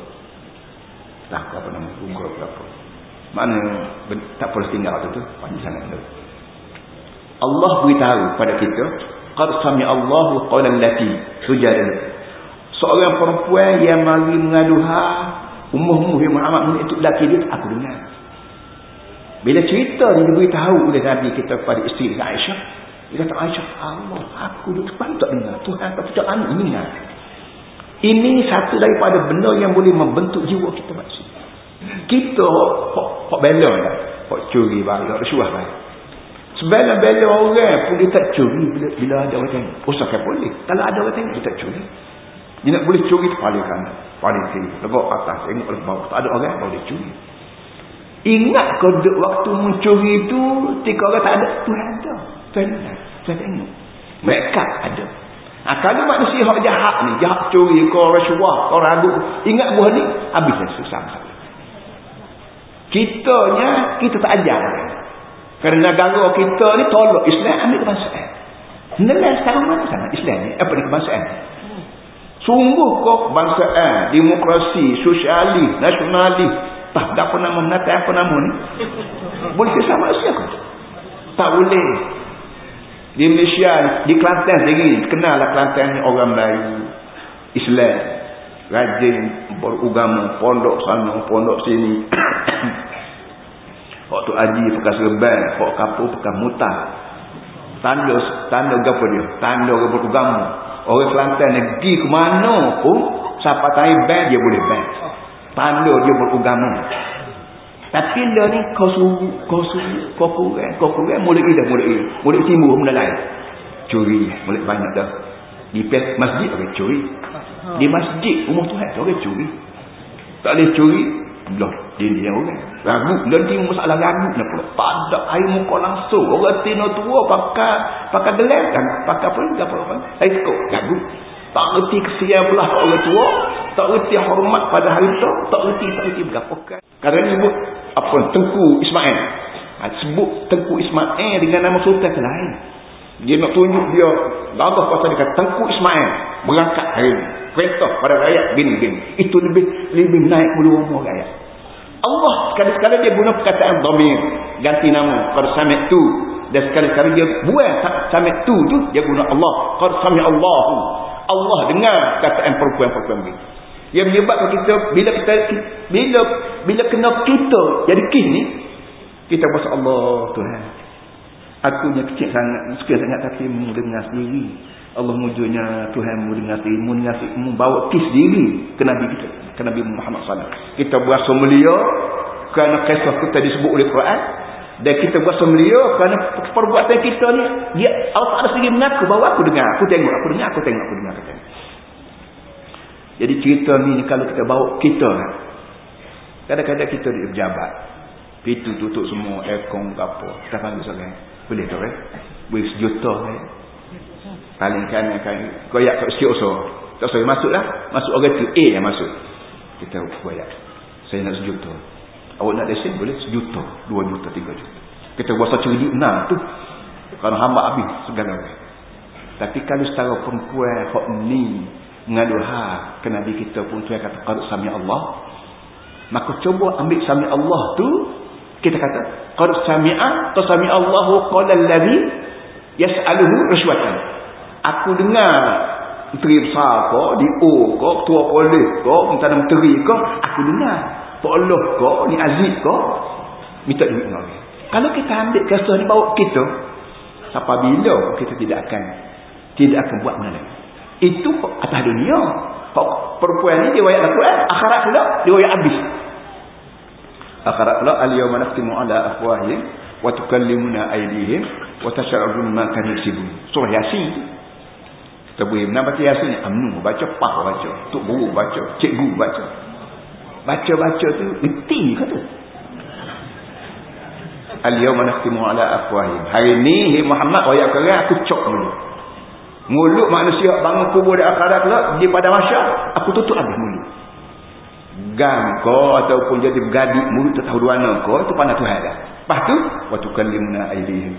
Tak apa nama Google apa? Mana tak boleh tinggal tu tu. Panjang sangat tu Allah beritahu pada kita qad sami Allahu qawlan lati sujada seorang perempuan yang mari mengaduha umur-umur yang Muhammad itu laki dia aku dengar bila cerita ni diberitahu oleh Nabi kita kepada isteri Aisyah. Dia kata Aisyah, Allah, aku duduk depan tak dengar. Tuhan tak pucat anak ini dengar. Ini satu daripada benda yang boleh membentuk jiwa kita maksud. Kita, hok bela lah. Hok curi bayar, rasuah bayar. Sebelum-bela orang dia tak curi bila, bila ada orang tengok. Usahakan boleh. Kalau ada orang tengok, dia tak curi. Dia nak boleh curi paling kanan. Paling kiri. Lepas atas, tengok lepas bawah. Tak ada orang, boleh curi. Ingat kau waktu mencuri itu Ketika orang tak ada Tuhan ada Tuhan ada Tuhan tengok Mereka ada ha, Kalau manusia yang jahat ni Jahat curi Kau rasuah Kau ragu Ingat buah ni Habislah susah Kitanya Kita tak ajar Kerana negara kita ni Tolak Islam ambil kebangsaan Nilai sekarang mana sangat Islam ni Apa ni kebangsaan Sungguh kau kebangsaan Demokrasi Sosialis Nasionalis tak, tak nama menata apa nama ni. Boleh kisah manusia ke? Tak boleh. Di Malaysia, di Kelantan sendiri, kenallah Kelantan ni orang Melayu. Islam. Rajin berugama. Pondok sana, pondok sini. (coughs) Waktu Haji pakai serban. Waktu kapur pakai mutah. Tanda, tanda apa dia? Tanda orang berugama. Orang Kelantan ni pergi ke mana pun. Siapa tahu ban, dia boleh ban tanda dia beragama tapi dia ni kau suruh kau suruh kau kurang kau kurang mulai dah mulai mulai timbul benda lain curi mulai banyak dah di masjid orang curi di masjid umur Tuhan tu orang curi tak boleh curi Allah dia dia orang. Ragu dan dia masalah ragu nak pula. Ada air muka langsung. Orang tino tua pakai pakai gelar kan? Pakai apa apa apa air kok ragu tak reti kesian belah orang tua. Tak reti hormat pada hari tu. Tak reti tak reti berapa kan kerana sebut apa Tengku Ismail. Ha, sebut Tengku Ismail dengan nama sultan lain. Dia nak tunjuk dia. Allah pasal dia kata Tengku Ismail berangkat hari ini perintah pada rakyat gini-gini. Itu lebih lebih naik mulu umur rakyat. Allah sekali-sekali dia guna perkataan domir ganti nama. Qarsamit tu. Dan sekali-sekali dia buat samit tu tu dia guna Allah. Qarsamit Allahu. Allah dengar kataan perempuan-perempuan ini. Yang menyebabkan kita bila kita bila bila kena kita jadi kis ni kita berasa Allah Tuhan. Aku ni kecil sangat, suka sangat tapi mu dengar sendiri. Allah mujurnya Tuhan mu dengar sendiri, mu dengar sendiri, mu bawa kis diri ke Nabi kita, ke Nabi Muhammad SAW. Kita berasa mulia kerana kisah kita disebut oleh Quran dan kita buat semelia kerana perbuatan kita ni dia Allah Taala sendiri mengaku bahawa aku dengar aku tengok aku dengar aku tengok aku dengar aku tengok. Jadi cerita ni kalau kita bawa kita kadang-kadang kita di pejabat pintu tutup semua aircon apa kita panggil seorang boleh tu eh? Boleh sejuta eh paling kanan kan koyak kat sikit usaha tak saya masuk lah. Masuk orang tu A yang masuk. Kita koyak saya nak sejuta. Awak nak lesen boleh? Sejuta, dua juta, tiga juta. Kita buat satu duit enam tu. Kalau hamba habis segala Tapi kalau setara perempuan hak ni Mengadu ha ke Nabi kita pun tu kata qad sami Allah. Maka cuba ambil sami Allah tu kita kata qad sami'a ta sami Allahu qala allazi yas'aluhu rishwatan. Aku dengar menteri besar ko, di O ko, ketua polis ko, minta menteri ko, aku dengar. Pak Allah ko, ni Aziz ko, minta duit dengan orang. Kalau kita ambil kisah ni bawa kita, sampai bila kita tidak akan tidak akan buat mana Itu atas dunia. Perempuan ni dia wayak Al-Quran, akhirat pula dia wayak habis. Akhirat pula al-yawma nakhtimu ala afwahihim wa tukallimuna aydihim wa ma kanu yaksibun. Surah Yasin. Tabuim nak baca ni amnu baca pah baca, tok guru baca, cikgu baca. Baca-baca tu reti kata. Al-yawma nakhtimu ala afwahihim. Hari ni hey Muhammad ayat kau aku cok mulut. Mulut manusia bangun kubur di akhirat pula di pada masyar aku tutup habis mulut. Gam kau ataupun jadi bergadik mulut tak tahu duana kau itu pandai Tuhan dah. Lepas tu wa tukallimuna aydihim.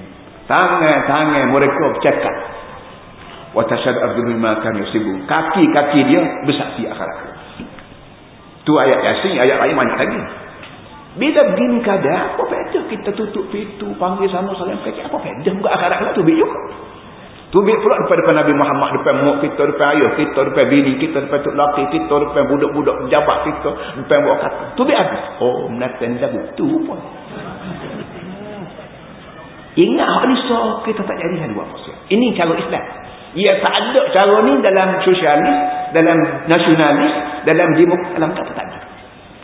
Tangan-tangan mereka bercakap. Wa tashhadu arjuluhum ma kanu yusibu. Kaki-kaki dia bersaksi akhirat. Tu ayat Yasin, ayat lain banyak lagi. Bila begini keadaan, apa faedah kita tutup pintu, panggil sama salam kaki, apa faedah buka akhirat lah tubik juga. Tubik pula depan-depan Nabi Muhammad, depan mak kita, depan ayah kita, depan bini kita, depan tuk laki kita, depan budak-budak pejabat kita, depan buat kata. Tubik habis. Oh, menatan lagu. Tu pun. Ingat hak ni so, kita tak jadi hal buat maksud. Ini cara Islam. Ia tak ada cara ni dalam sosialis, dalam nasionalis, dalam demokrasi, dalam tak ada.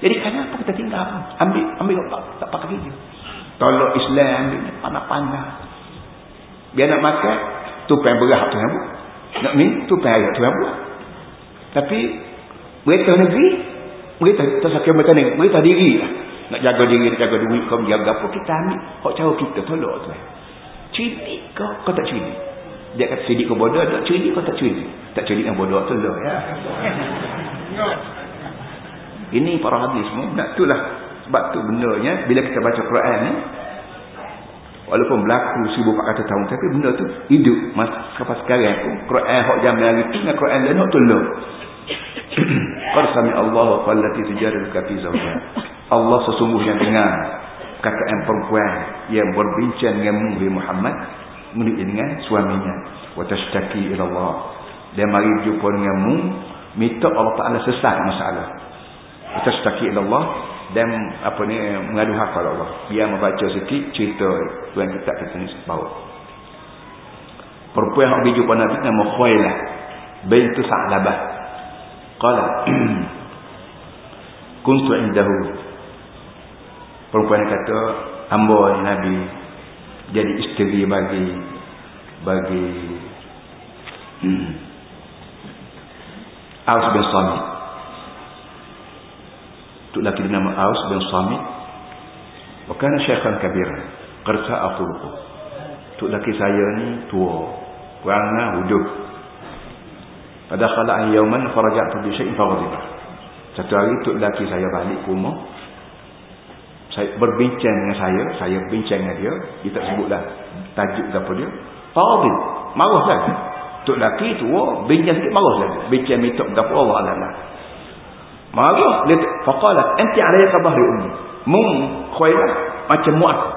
Jadi kenapa kita tinggal? Ambil, ambil tak, tak pakai dia. Tolak Islam ambil panah-panah. Biar nak makan, tu pengen berah tu yang. Nak minum, tu pengen ayat tu yang. Tapi, mereka negeri, mereka tak sakit mereka negeri, mereka diri lah. Nak jaga diri, nak jaga duit, kau jaga apa, kita ambil. Hak cara kita, tolak tu. Ciri kau, kau tak ciri. Dia kata sidik kau bodoh, tak curi kau tak curi. Tak curi yang bodoh tu lah ya. (laughs) Ini para hadis semua. Nak itulah. Sebab tu benarnya, bila kita baca Quran ni, walaupun berlaku 1400 tahun, tapi benda tu hidup. Mas, kapas sekarang pun, Quran hok jam hari tu, dengan Quran lain hok tolong. (clears throat) Qarsami Allah qallati tujaril kafi zawjah. Allah sesungguhnya dengar kakak perempuan yang berbincang dengan Muhammad menik dengan suaminya. Wa tashtaki ila Allah dia mari jumpa denganmu minta Allah Taala sesat masalah. Wa tashtaki ila Allah dan apa ni mengadu hak kepada Allah. Biar membaca sikit cerita tuan kita kata ni bawa. Perempuan yang pergi jumpa Nabi nama Khailah bintu Sa'labah. Qala (clears throat) kuntu indahu. Perempuan kata hamba Nabi jadi isteri bagi bagi hmm, Aus bin Samit. Tu laki bernama Aus bin Samit. Bukan syekhan kabir. Kerja aku tu laki saya ni tua. Kurangnya wujud pada khala yauman bi syai'in faghadiba satu hari tu laki saya balik rumah saya berbincang dengan saya, saya bincang dengan dia, dia tak sebutlah tajuk apa dia. Fadil, marah lagi. Tok laki tu, oh, bincang sikit marah lagi. Bincang minta apa Allah Allah. Marah, dia faqalat, "Anti alayka bahri ummi." Mung khailah macam mu aku.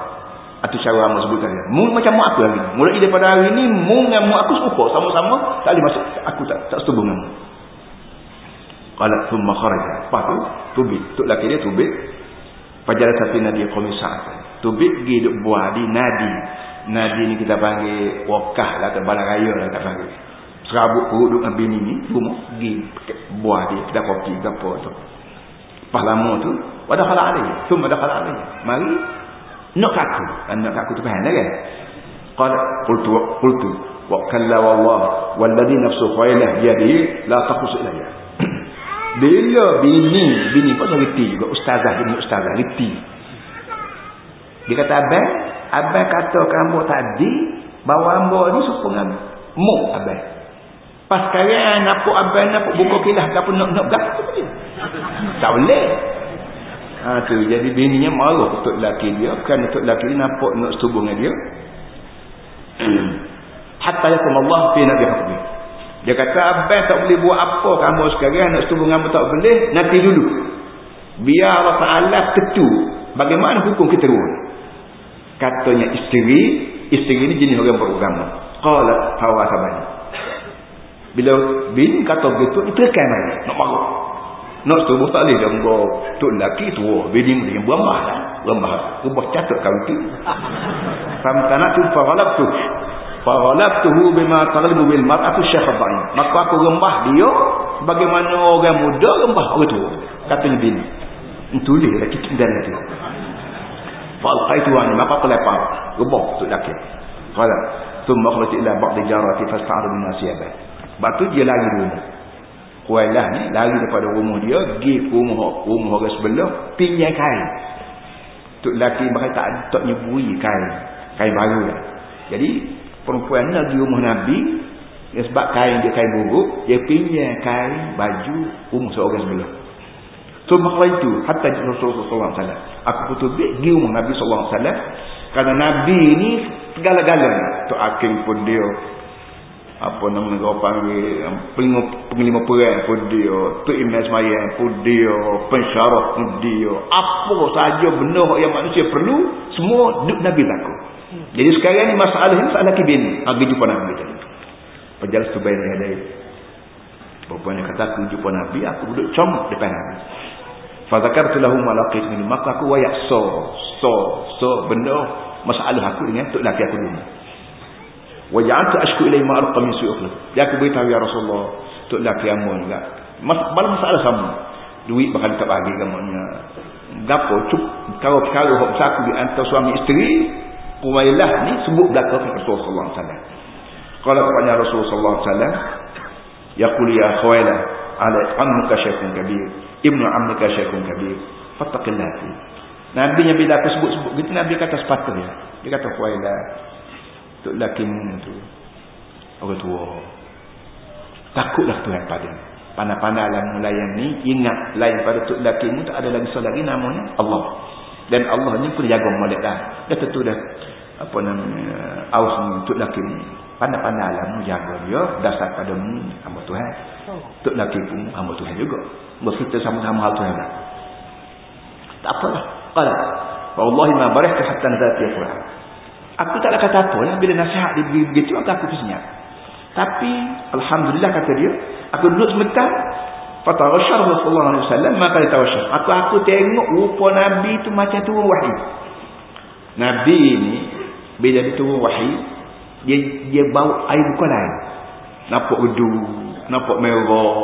Atau cara Amos sebutkan dia. Mung macam mu aku lagi. Mulai daripada hari ini, mung dengan mu aku serupa. Sama-sama, tak boleh masuk. Aku tak tak setuju dengan mu. Qalat thumma kharaja. Lepas tu, tubit. Tok laki dia tubit. Pajar satu nadi komisar. Tu pergi duk buah di nadi. Nadi ni kita panggil wakah lah atau balang raya lah tak panggil. Serabut perut duk ambil ni. Rumah pergi buah di kedai kopi ke apa tu. Pas lama tu. Wadah kalah alih. Semua dah kalah alih. Mari. Nak kaku. Dan nak kaku tu faham lah kan. Qala qultu qultu wa kalla wallah walladhi nafsu khailah biyadihi la taqus ilayya bila bini, bini pun reti juga. Ustazah, bini ustazah, reti. Dia kata, Abang, Abang kata kamu tadi, bahawa ambo ni suka dengan muk Abang. Pas sekarang, napuk Abang, napuk buka kilah, apa nak nak gak dia. Tak boleh. Ha, tu, jadi bininya malu untuk lelaki dia. Kerana untuk lelaki dia nampak nak setubuh dengan dia. (clears throat) Hatta yakum Allah fi nabi hukmi. Dia kata abang tak boleh buat apa kamu sekarang nak setubuh kamu tak boleh. Nanti dulu. Biar Allah Ta'ala tentu bagaimana hukum kita turun. Katanya isteri. Isteri ini jenis orang beragama. Qala hawa sabani. Bila bin kata begitu, itu kan mana? Nak marah. Nak setubuh tak boleh. Dia menggau. Tuk lelaki tua. Bini dia berambah lah. Berambah. Rubah catat kau itu. (laughs) Tu faghalab tu. Faghalabtuhu bima taghlibu bil mar'atu syafabain. Maka aku rembah dia bagaimana orang muda rembah orang tua. Kata Nabi ni. Tulis lagi tinggal itu. Fa'alqaitu an maka aku lepas. Rembah tu laki. Qala thumma khalat ila ba'd jarati fasta'rid min nasiyabah. Batu dia lari rumah. Kuailah ni lari daripada rumah dia ke rumah rumah orang sebelah pinjam kain. Tok laki berkata tak tak nyebui kain. Kain baru lah. Jadi perempuan pergi rumah Nabi. Ya, sebab kain dia kain buruk dia pinjam kain baju rumah seorang sebelah so maka itu hatta Rasulullah SAW aku putus pergi rumah Nabi SAW kerana Nabi ni segala-galanya. Tu akhir pun dia apa nama negara panggil penglima, penglima perang pun dia tu imam semayang pun dia pensyarah pun dia. Apa saja benar yang manusia perlu semua duduk Nabi takut jadi sekarang ni masalah ni masalah kibin. Nabi jumpa Nabi tadi. Perjalanan tu bayar ada. Bapaknya kata aku jumpa Nabi, aku duduk comot depan Nabi. Fadzakartu lahum malaqit min maka aku wayak so so so benda masalah aku dengan tok laki aku dulu. Waja'altu ashku ilai ma arqa min su'ukhli. Ya aku beritahu ya Rasulullah, tok laki amun juga. Mas bala masalah sama. Duit bakal tak bagi kamunya. Gapo cuk kalau perkara hok satu di antara suami isteri Uwailah ni sebut belakang Rasulullah SAW. Kalau kepada Rasulullah SAW, ya khawailah, ala ammuka syaikun kabir, ibnu ammuka syaikun kabir, fattaqillati. Nabi yang bila aku sebut-sebut gitu, Nabi kata sepatah ya. Dia kata khawailah, untuk laki tu, orang tua. Takutlah Tuhan pada Panah-panah lah melayan ni, ingat lain pada tuk laki tak ada lagi seorang lagi namanya Allah. Dan Allah ni pun jaga molek dah. Dah tentu dah apa namanya aus untuk laki ni pandai-pandai lah menjaga dia dasar pada mu hamba Tuhan. Untuk laki pun hamba Tuhan juga. Berkita sama-sama hal Tuhan lah. Tak apalah. Qala wallahi ma barakta hatta nazati al-Quran. Aku tak nak kata apa lah bila nasihat diberi begitu aku aku senyap. Tapi alhamdulillah kata dia, aku duduk sebentar Fatarasyar Rasulullah SAW Maka dia tawasyar Aku aku tengok rupa Nabi tu macam turun wahyu Nabi ni Bila dia turun wahyu Dia dia bau air lain Nampak gedu Nampak merah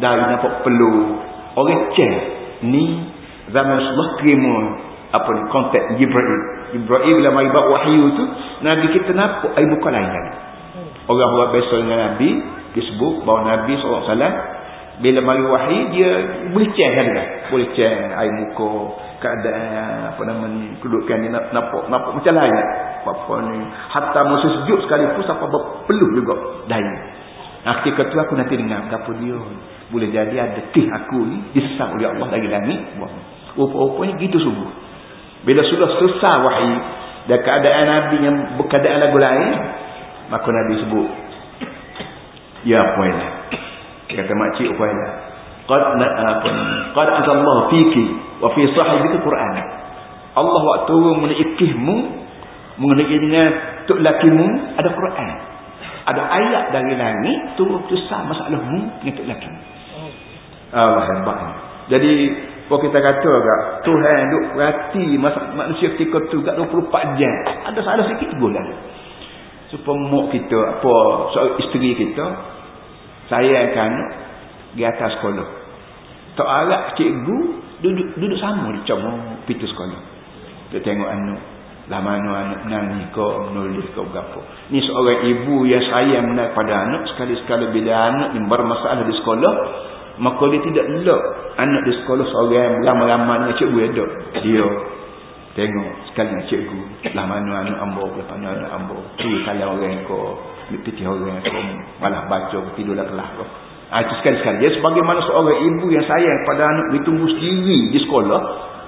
Dari nampak peluh. Orang cek Ni Zaman Rasulullah terima Apa ni Kontak Jibra'il Jibra'il bila mari bawa wahyu tu Nabi kita nampak air lain lagi Orang-orang biasa dengan Nabi Disebut bahawa Nabi SAW bila mari wahyi dia boleh cek kan. Boleh cek air muka keadaan apa nama ni kedudukan nak nampak nampak macam lain apa ni hatta masa sejuk sekalipun sampai berpeluh juga dahi nah, ketika tu aku nanti dengar apa dia? Boleh jadi ada tih aku ni disesat oleh Allah lagi langit. Rupa-rupanya gitu sungguh. Bila sudah selesai wahyi dan keadaan Nabi yang berkeadaan lagu lain maka Nabi sebut ya ini kata makcik Uqaidah qad apa qad azallahu fiki wa fi sahibika Quran Allah waktu menikihmu mengenai dengan tok lakimu ada Quran. Ada ayat dari langit turun tusah masalahmu dengan tok lakimu Allah hebat jadi kalau kita kata agak Tuhan duk perhati manusia ketika tu kat 24 jam. Ada salah sikit boleh supaya mak kita apa soal isteri kita saya akan di atas sekolah. Tak harap cikgu duduk duduk sama di comong pintu sekolah. Dia tengok anak. Lah mana anak nangis ke, menulis ke, berapa. Ni seorang ibu yang sayang pada anak. Sekali-sekala bila anak ni bermasalah di sekolah. Maka dia tidak lelak anak di sekolah seorang lama-lama dengan cikgu ada. Dia tengok sekali dengan cikgu. Lah mana anak ambo, lah mana anak ambo. Tu kalau orang ke, Piti orang yang malah baca tidur dah kelas tu. Ha, itu sekali-sekali. Ya, sebagaimana seorang ibu yang sayang pada anak ditunggu sendiri di sekolah.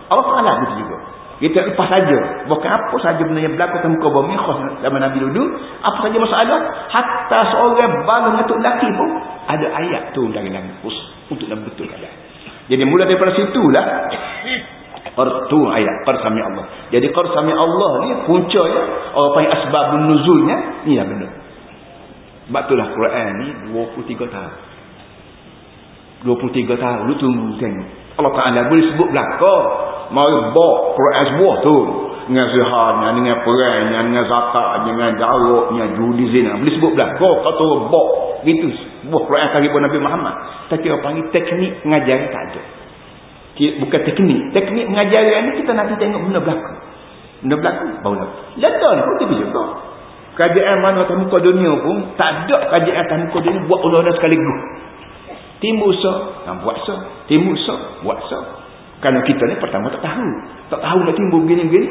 Allah Ta'ala begitu juga. Kita lepas saja. Bukan apa saja benda yang berlaku dalam muka bumi khas zaman Nabi dulu. Apa saja masalah. Hatta seorang balung untuk lelaki pun ada ayat tu dari langit untuk nak betul keadaan. Jadi mula daripada situlah (coughs) Qartu ayat qarsami Allah. Jadi qarsami Allah ni punca ya. Orang panggil asbabun nuzulnya. Ni lah benda. Sebab itulah Quran ni 23 tahun. 23 tahun. Lu tunggu tengok. Allah Ta'ala boleh sebut belakang. Mari bawa Quran sebuah tu. Dengan ziharnya, dengan perangnya, dengan zakat, dengan darabnya, judi zina. Boleh sebut belakang. Kau tu bawa. Gitu. Sebuah Quran karibun Nabi Muhammad. Tak kira panggil teknik mengajar tak ada. Bukan teknik. Teknik mengajaran ni kita nanti tengok benda berlaku. Benda berlaku. Baru berlaku. Letak ni pun kita juga. Kerajaan mana atas muka dunia pun. Tak ada kerajaan atas muka dunia buat undang-undang sekaligus. Timbul so. buat so. Timbul so. Buat so. Kerana kita ni pertama tak tahu. Tak tahu nak timbul begini-begini.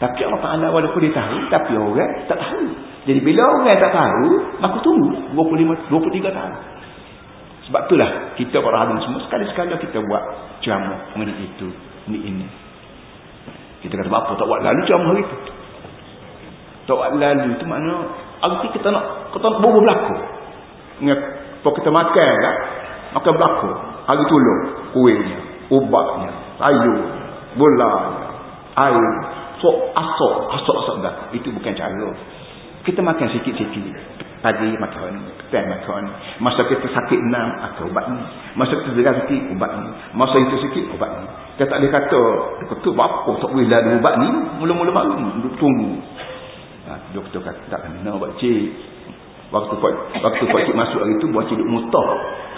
Tapi Allah Ta'ala walaupun dia tahu. Tapi orang tak tahu. Jadi bila orang tak tahu. Maka tunggu. 25, 23 tahun. Sebab itulah kita para hadirin semua sekali-sekala kita buat ceramah mengenai itu, ni ini. Kita kata apa tak buat lalu ceramah hari itu. Tak buat lalu itu makna arti kita nak kita nak bubuh berlaku. Kalau kita makan kan, makan berlaku. Hari tolong kuihnya, ubatnya, sayur, bolanya, air, sok asok, asok-asok dah. Itu bukan cara. Kita makan sikit-sikit. Pagi makan petang makan. Masa kita sakit enam atau ubat ni. Masa kita sedar sikit ubat ni. Masa itu sikit ubat ni. Kita tak boleh kata doktor apa? Tak boleh lalu ubat ni. Mula-mula malu. Tunggu. Ha, doktor kata tak kena ubat cik waktu pak waktu pak cik masuk hari tu buat cik mutah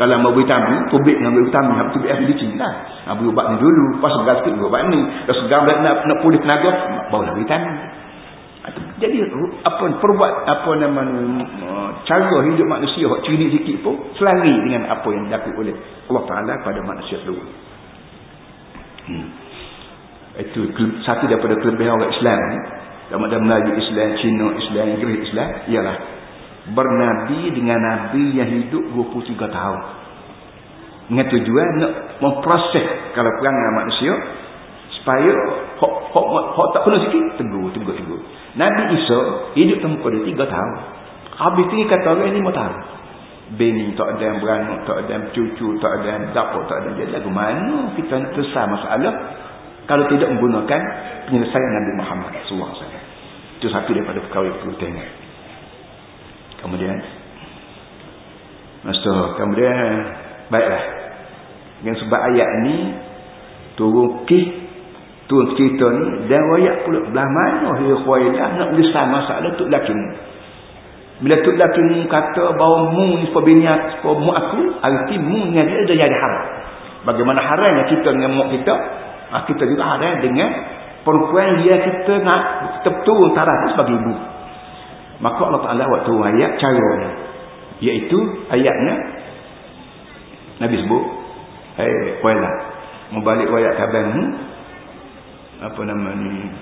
kalau mau vitamin tubik dengan vitamin hab tubik ahli cinta beri ubat ni dulu pas segar sikit ubat ni dah segar nak, nak pulih tenaga barulah vitamin jadi apa perbuat apa nama cara hidup manusia hak cerdik sikit pun selari dengan apa yang dilakukan oleh Allah Taala pada manusia itu. Hmm. Itu satu daripada kelebihan orang Islam ni. Sama ada Melayu Islam, Cina Islam, Inggeris Islam ialah bernabi dengan nabi yang hidup 23 tahun. Dengan tujuan nak memproses kalau perangai manusia supaya hok, hok, hok tak kena sikit tegur, tegur, tegur. Nabi Isa hidup tempoh dia tiga tahun. Habis ni kata orang lima tahun. Bini tak ada yang beranak, tak ada yang cucu, tak ada yang dapur, tak ada yang lagu. Mana kita selesai masalah kalau tidak menggunakan penyelesaian Nabi Muhammad SAW. Itu satu daripada perkara yang perlu tengok. Kemudian, Master, kemudian, baiklah. Dengan sebab ayat ni, turun kih tu cerita ni dan wayak pula belah mana ya khuailah nak lisah masalah tu laki ni bila tu laki ni kata bahawa mu ni sebabnya mu aku arti mu dengan dia dah jadi haram. Bagaimana haramnya kita dengan mu kita? Ha, kita juga haram dengan perempuan yang kita nak kita betul taraf sebagai ibu maka Allah Ta'ala waktu ayat caranya. Iaitu ayatnya Nabi sebut Hei, kuala Membalik wayak kabang apa nama ni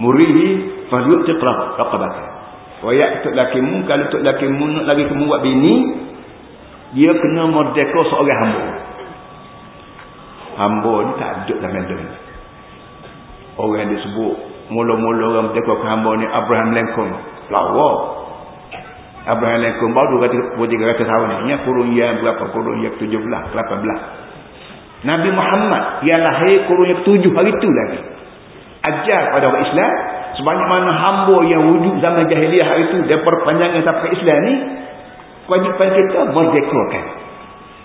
murihi falyu'tiq raqabata wa ya'tu lakimu kalau tok lakimu nak lagi kamu buat bini dia kena merdeka seorang hamba. Hamba ni tak ada dalam dunia orang yang disebut mula-mula orang merdeka ke hamba ni Abraham Lincoln lawa. Abraham Lincoln baru kata buat 300 tahun ni. Kurun yang berapa? Kurun yang 17 18 Nabi Muhammad yang lahir kurun yang 7 hari tu lagi. Ajar pada orang Islam sebanyak mana hamba yang wujud zaman jahiliah hari itu dan perpanjangan sampai Islam ni kewajipan kita merdekakan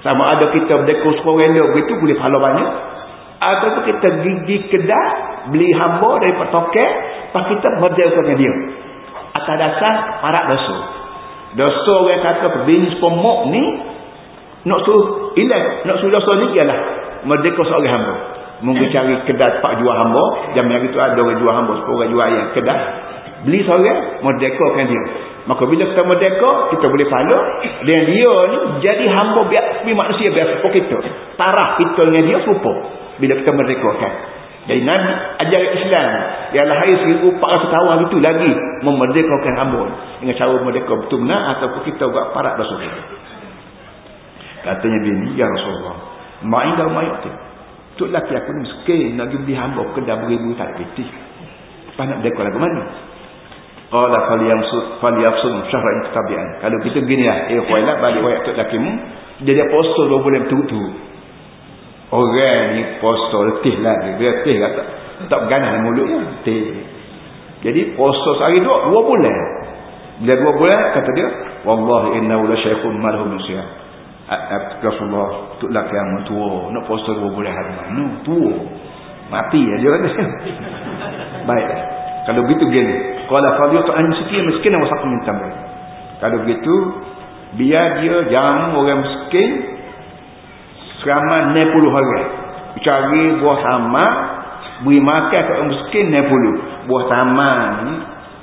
sama ada kita merdeka seorang begitu boleh pahala banyak. Atau kita gigi kedai beli hamba daripada toket pak kita merdekakan dia atas dasar para dosa. Dosa orang kata bisnes pemok ni nak suruh ilang nak suruh dosa ni ialah merdeka seorang hamba. Mungkin cari kedai pak jual hamba jam yang itu ada orang jual hamba sepuluh orang jual ayam kedai. Beli seorang merdeka kan dia. Maka bila kita merdeka kita boleh follow dan dia ni jadi hamba biar seperti manusia biasa seperti kita. Taraf kita dengan dia serupa bila kita merdeka kan jadi Nabi ajaran Islam ialah hari 1400 tahun itu lagi memerdekakan hamba dengan cara merdeka betul benar ataupun kita buat parat kita katanya bini ya Rasulullah ma'indah ma'yutin Tok laki aku ni miskin nak beli hamba kedai beribu tak piti. Apa nak dekor lagu mana? Qala falyamsud falyafsud syahran tabi'an. Kalau kita begini lah, eh khailat balik wayak tok laki mu, dia dia posto dua bulan tu-tu. Orang ni posto letih lagi. Dia letih kata. Tak berganah mulutnya. Letih. Jadi posto sehari dua, dua bulan. Bila dua bulan, kata dia, Wallahi innahu la syaikhun malhum nusyah. Rasulullah, tu laki yang tua. Nak posto dua bulan hari mana? Tua. Mati ya dia kata. (laughs) Baik. Kalau begitu gini. Kalau fadiyatu an setia miskin wa saqam min tamr. Kalau begitu biar dia jamu orang miskin selama 60 hari. Cari buah sama beri makan kat orang miskin 60. Buah sama ni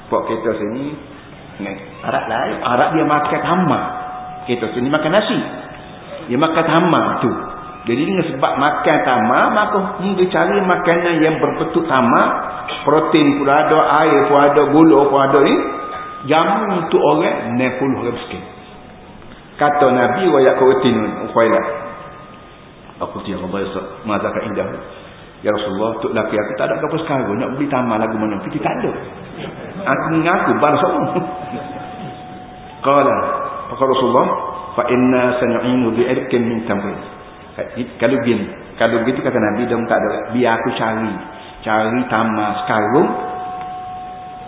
buat kita sini Arab lain, Arab dia makan hama. Kita sini makan nasi. Dia makan hama tu. Jadi dengan sebab makan tama, maka dia cari makanan yang berbentuk tama, protein pun ada, air pun ada, gula pun ada ni. Jamu untuk orang 60 orang miskin. Kata Nabi wa yaqutinun ukhailah. Aku tiada Allah mazaka indah. Ya Rasulullah, tok laki aku tak ada apa sekarang nak beli tamal lagu mana? Kita tak ada. Aku mengaku bar sama. (laughs) Qala, kata Rasulullah, fa inna san'inu bi irkin min tamr. Kalau gini, kalau begitu kata Nabi dong tak ada. Biar aku cari, cari tamal sekarang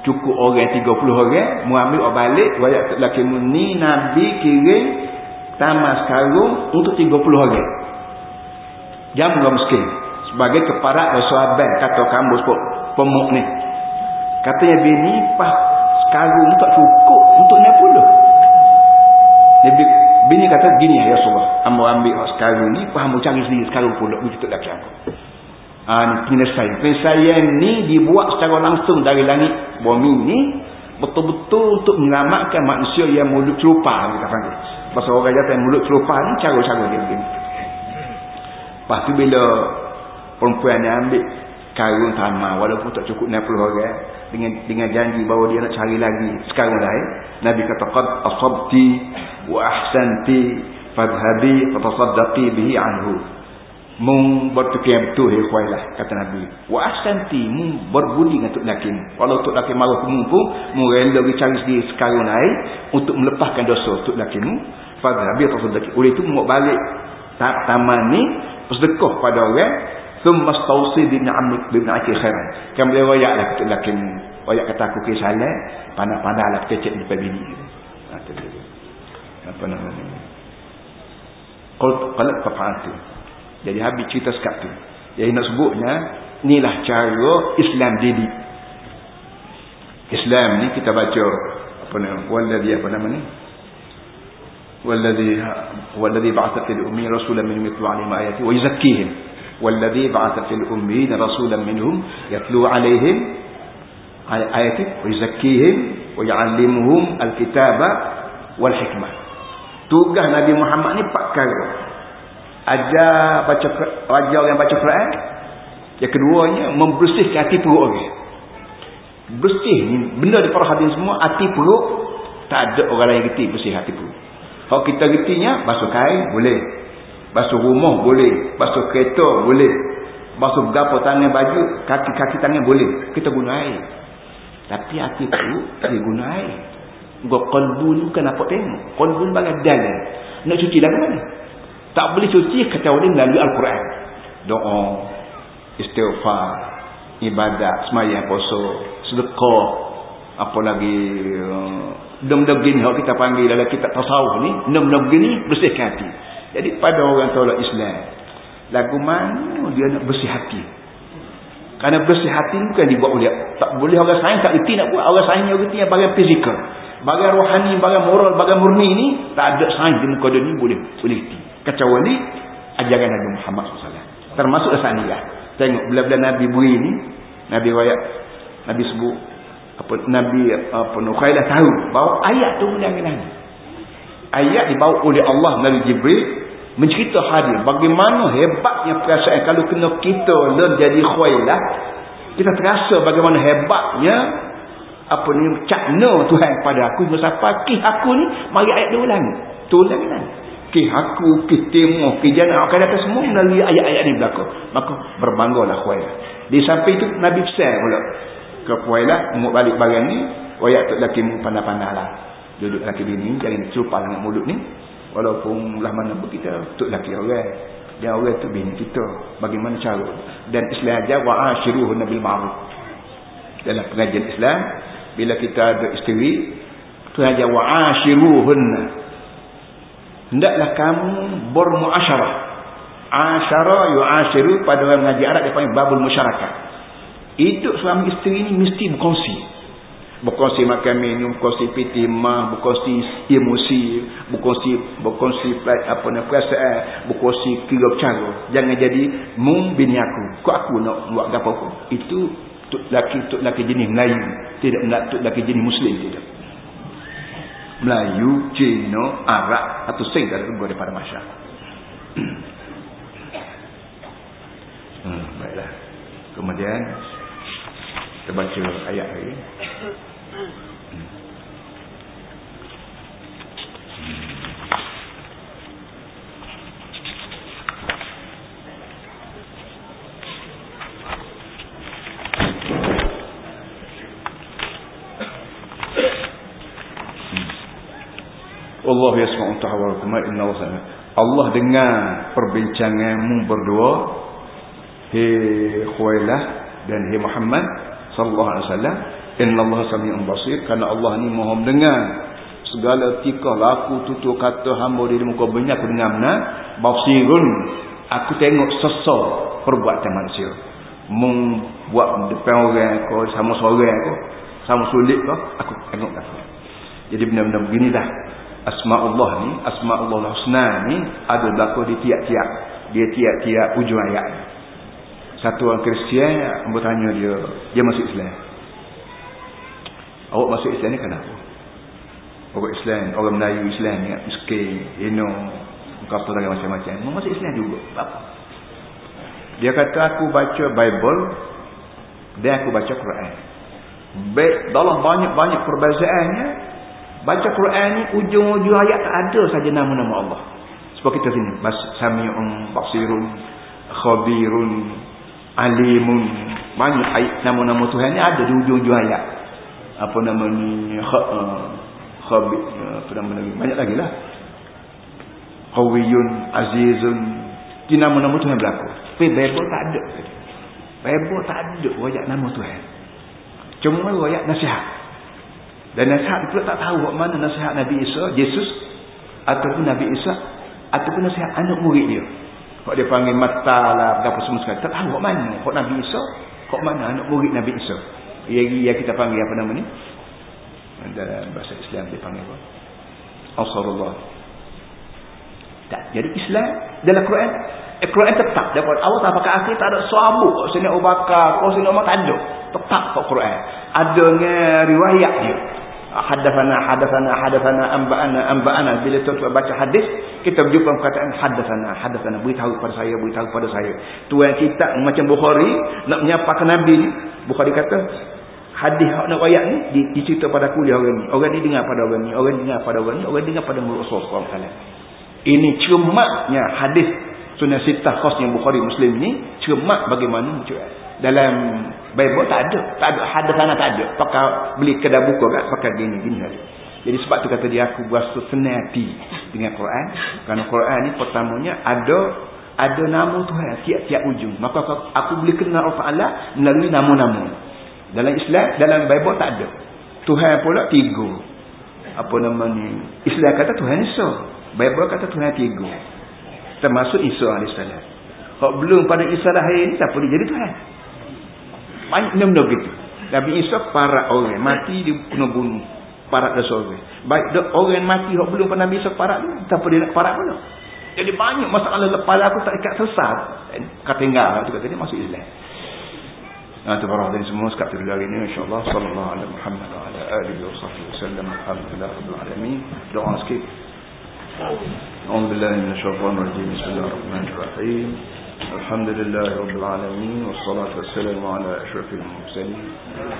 cukup orang 30 orang mu ambil balik wayak laki mu ni nabi kirim tamas karung untuk 30 orang jam orang miskin. Sebagai keparat dan sahabat kata kamu sebut pemuk ni. Katanya bini pas sekarang tak cukup untuk naik puluh. Nabi, bini kata gini ya Rasulullah ambil ambil sekarang ni faham cari sendiri sekarang puluh begitu laki aku ha, ni penyelesaian. Penyelesaian ni dibuat secara langsung dari langit bumi ni betul-betul untuk menyelamatkan manusia yang mulut celupa kita panggil. Pasal orang kata yang mulut celupa ni cara-cara dia begini lepas tu bila perempuan yang ambil karun tamar walaupun tak cukup 60 orang dengan dengan janji bahawa dia nak cari lagi sekarang lain Nabi kata qad asabti wa ahsanti fadhhabi fatasaddaqi bihi anhu. Mung berfikir betul hai khuailah kata Nabi. Wa ahsanti mung berbudi dengan tok laki kalau tok laki marah kamu pun mung rela pergi cari sendiri sekarang lain untuk melepaskan dosa tok laki mu fadhhabi fatasaddaqi. Oleh itu mau balik taman ni bersedekah pada orang Thumma stawsi bin amik bin akhi khairan. Kan boleh wayak lah ketuk lakin. Wayak kata aku kisah lah. Panah-panah lah kecek depan bini. Ha, Apa nama ni? Qalak fafa'atu. Jadi habis cerita sekat tu. Jadi nak sebutnya. Inilah cara Islam jadi. Islam ni kita baca. Apa nama? Walladhi apa nama ni? Walladhi. Walladhi ba'atak fil ummi rasulam min mitlu alim ayati. Wa yuzakkihim. والذي بعث في الأمين رسولا منهم يتلو عليهم آياته ويزكيهم ويعلمهم الكتاب والحكمة tugas Nabi Muhammad ni empat perkara ajar baca ajar yang baca Quran yang keduanya membersihkan hati perut orang bersih ni benda di para hadis semua hati perut tak ada orang lain reti bersih hati perut kalau kita retinya basuh kain boleh Basuh rumah boleh. Basuh kereta boleh. Basuh berapa tangan baju. Kaki-kaki tangan boleh. Kita guna air. Tapi hati tu dia guna air. Gua kolbu bukan apa tengok. Kolbu bagai dalam. Nak cuci lagu mana? Tak boleh cuci kata orang melalui Al-Quran. Doa. Istighfar. Ibadat. Semayang poso. Sedekah. Apa lagi. Benda-benda begini. Kita panggil dalam kitab tasawuf ni. Benda-benda begini. Bersihkan hati. Jadi pada orang tolak Islam, lagu mana dia nak bersih hati? Karena bersih hati bukan dibuat oleh tak boleh orang sains tak reti nak buat. Orang sains yang reti yang bagian fizikal. Bagian rohani, bagian moral, bagian murni ni tak ada sains di muka dunia boleh boleh reti. Kecuali ajaran Nabi Muhammad SAW. Termasuk saat ni lah. Tengok bila-bila Nabi beri ni, Nabi wayak, Nabi sebut, apa Nabi apa Nukhailah tahu bahawa ayat tu boleh ambil Ayat dibawa oleh Allah melalui Jibril mencerita hadir bagaimana hebatnya perasaan kalau kena kita learn jadi khailah kita terasa bagaimana hebatnya apa ni cakna Tuhan pada aku masa pakih aku ni mari ayat dia ulang tu ulang kan Kih aku, kih temu, kih jana. Akan datang semua melalui ayat-ayat ini berlaku. Maka berbanggalah Khuailah. Di samping itu Nabi pesan pula. Ke Khuailah, umur balik barang ni. Wayak tu lelaki mu pandai-pandai lah. Duduk lelaki bini, jangan celupa dengan mulut ni. Walaupun lah mana pun kita, tu lelaki orang. Dia orang tu bini kita. Bagaimana cara. Dan Islam ajar, wa'ashiruhu nabil ma'ruf. Dalam pengajian Islam, bila kita ada isteri, tu ajar wa'ashiruhunna hendaklah kamu bermuasyarah asyara yu'ashiru pada orang mengaji Arab dia panggil babul masyarakat hidup suami isteri ini mesti berkongsi. Berkongsi makan minum berkongsi piti mah berkongsi emosi berkongsi berkongsi apa nak perasaan berkongsi kira cara jangan jadi mung bini aku. Kau aku nak buat apa pun. Itu tuk laki tuk laki jenis Melayu. Tidak nak tuk laki jenis Muslim tidak. Melayu, Cina, Arab atau Sing dari tunggu daripada masyarakat. hmm, baiklah. Kemudian kita baca ayat lagi. Allah yasma'u tahawarakum inna Allah Allah dengar perbincanganmu berdua. Hei Khuailah dan Hei Muhammad sallallahu alaihi wasallam inna Allah sami'un basir. Karena Allah ni Maha mendengar segala tikah laku tutur kata hamba di muka bumi aku dengar benar. Basirun. Aku tengok sesal perbuatan manusia. Mung buat depan orang kau sama seorang kau sama sulit kau aku tengok dah. Jadi benar-benar beginilah. Asma'ullah ni, Asma'ullah Husna ni ada berlaku di tiap-tiap. Dia tiap-tiap ujung ayat. Satu orang Kristian, ambil tanya dia, dia masuk Islam. Awak masuk Islam ni kenapa? Orang Islam, orang Melayu Islam ni, miskin, ino, kata lagi macam-macam. Mau masuk Islam juga. Apa? Dia kata aku baca Bible dan aku baca Quran. Baik, dalam banyak-banyak perbezaannya, Baca Quran ni ujung-ujung ayat tak ada saja nama-nama Allah. Sebab kita sini. Sami'un, Basirun, Khabirun, Alimun. Banyak ayat nama-nama Tuhan ni ada di ujung-ujung ayat. Apa nama ni? Uh, Khabir. Uh, apa nama? Banyak lagi lah. Khawiyun, Azizun. Di nama-nama Tuhan berlaku. Tapi Bible tak ada. Bible tak ada ayat nama Tuhan. Cuma ayat nasihat. Dan nasihat pula tak tahu mana nasihat Nabi Isa, Yesus ataupun Nabi Isa ataupun nasihat anak murid dia. Kok dia panggil mata lah apa semua sekali. Tak tahu buat mana. Kok Nabi Isa, kok mana anak murid Nabi Isa. Yang, yang kita panggil apa nama ni? Dalam bahasa Islam dia panggil apa? Al-Sarullah. Tak. Jadi Islam dalam Quran eh, Quran tetap dapat awal tak pakai akhir tak ada suabu kok sini Abu Bakar kok sini Umar tak ada tetap kok Quran adanya riwayat dia hadatsana hadatsana hadatsana anba'ana anba'ana. Bila tu baca hadis kita berjumpa perkataan hadatsana hadatsana beritahu kepada saya beritahu kepada saya. Tuan kita macam Bukhari nak menyapakan nabi ni Bukhari kata hadis nak ayat ni dicerita pada kuliah orang ni. Orang ni dengar pada orang ni orang dengar pada orang ni orang dengar pada Rasulullah ini cermatnya hadis sunnah sitah khasnya Bukhari Muslim ni cermat bagaimana dalam Bible tak ada. Tak ada. Hadis sana tak ada. Pakai beli kedai buku kan. Pakai gini. Gini. Jadi sebab tu kata dia aku berasa senang hati dengan Quran. Kerana Quran ni pertamanya ada ada nama Tuhan tiap-tiap ujung. Maka aku, aku boleh kenal Allah Ta'ala melalui nama-nama. Dalam Islam, dalam Bible tak ada. Tuhan pula tiga. Apa nama ni? Islam kata Tuhan Isa. Bible kata Tuhan tiga. Termasuk Isa AS. Kalau belum pada Isa lahir ni, tak boleh jadi Tuhan. Banyak benda begitu. Nabi Isa para orang mati dia kena bunuh. Parat dah sorang. Baik dah orang mati hok belum pernah Nabi Isa parat tu, tak dia nak parat pun. Jadi banyak masalah lepas aku tak ikat sesat. Kata tinggal tu kata dia masuk Islam. Nah, tu para hadirin semua sekat tidur hari ini insyaallah sallallahu alaihi Muhammad wa ala alihi wa sahbihi wasallam alhamdulillah rabbil alamin. Doa sikit. أعوذ بالله من الشيطان الرجيم بسم الله الرحمن الرحيم الحمد لله رب العالمين والصلاة والسلام على أشرف المرسلين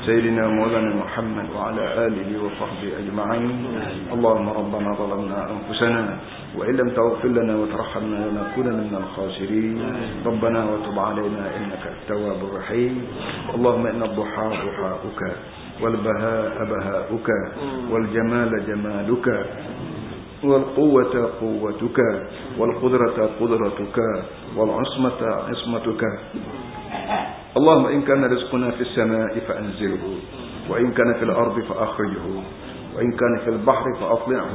سيدنا مولانا محمد وعلى آله وصحبه أجمعين. اللهم ربنا ظلمنا أنفسنا وإن لم تغفر لنا وترحمنا لنكونن من الخاسرين. ربنا وتب علينا إنك التواب الرحيم. اللهم إن الضحى ضحاؤك والبهاء بهاؤك والجمال جمالك. والقوة قوتك والقدرة قدرتك والعصمة عصمتك. اللهم إن كان رزقنا في السماء فأنزله وإن كان في الأرض فأخرجه وإن كان في البحر فأطلعه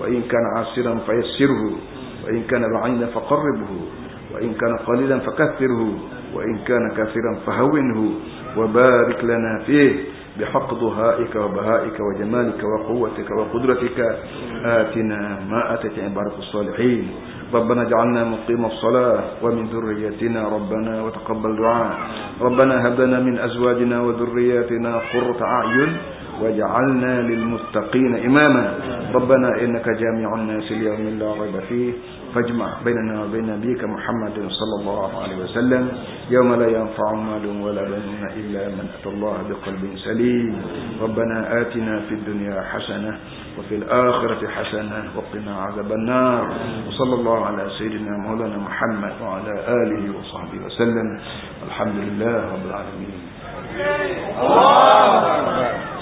وإن كان عاسرا فيسره وإن كان بعيدا فقربه وإن كان قليلا فكثره وإن كان كثيرا فهونه وبارك لنا فيه. بحق ضهائك وبهائك وجمالك وقوتك وقدرتك. آتنا ما أتت عبارك الصالحين. ربنا اجعلنا مقيم الصلاة ومن ذريتنا ربنا وتقبل دعاء. ربنا هب لنا من أزواجنا وذرياتنا قرة أعين وجعلنا للمتقين إماما. ربنا إنك جامع الناس اليوم لا ريب فيه. فاجمع بيننا وبين نبيك محمد صلى الله عليه وسلم يوم لا ينفع مال ولا بنون إلا من أتى الله بقلب سليم. ربنا آتنا في الدنيا حسنة وفي الآخرة حسنة وقنا عذاب النار. وصلى الله على سيدنا مولانا محمد وعلى آله وصحبه وسلم. الحمد لله رب العالمين. الله ada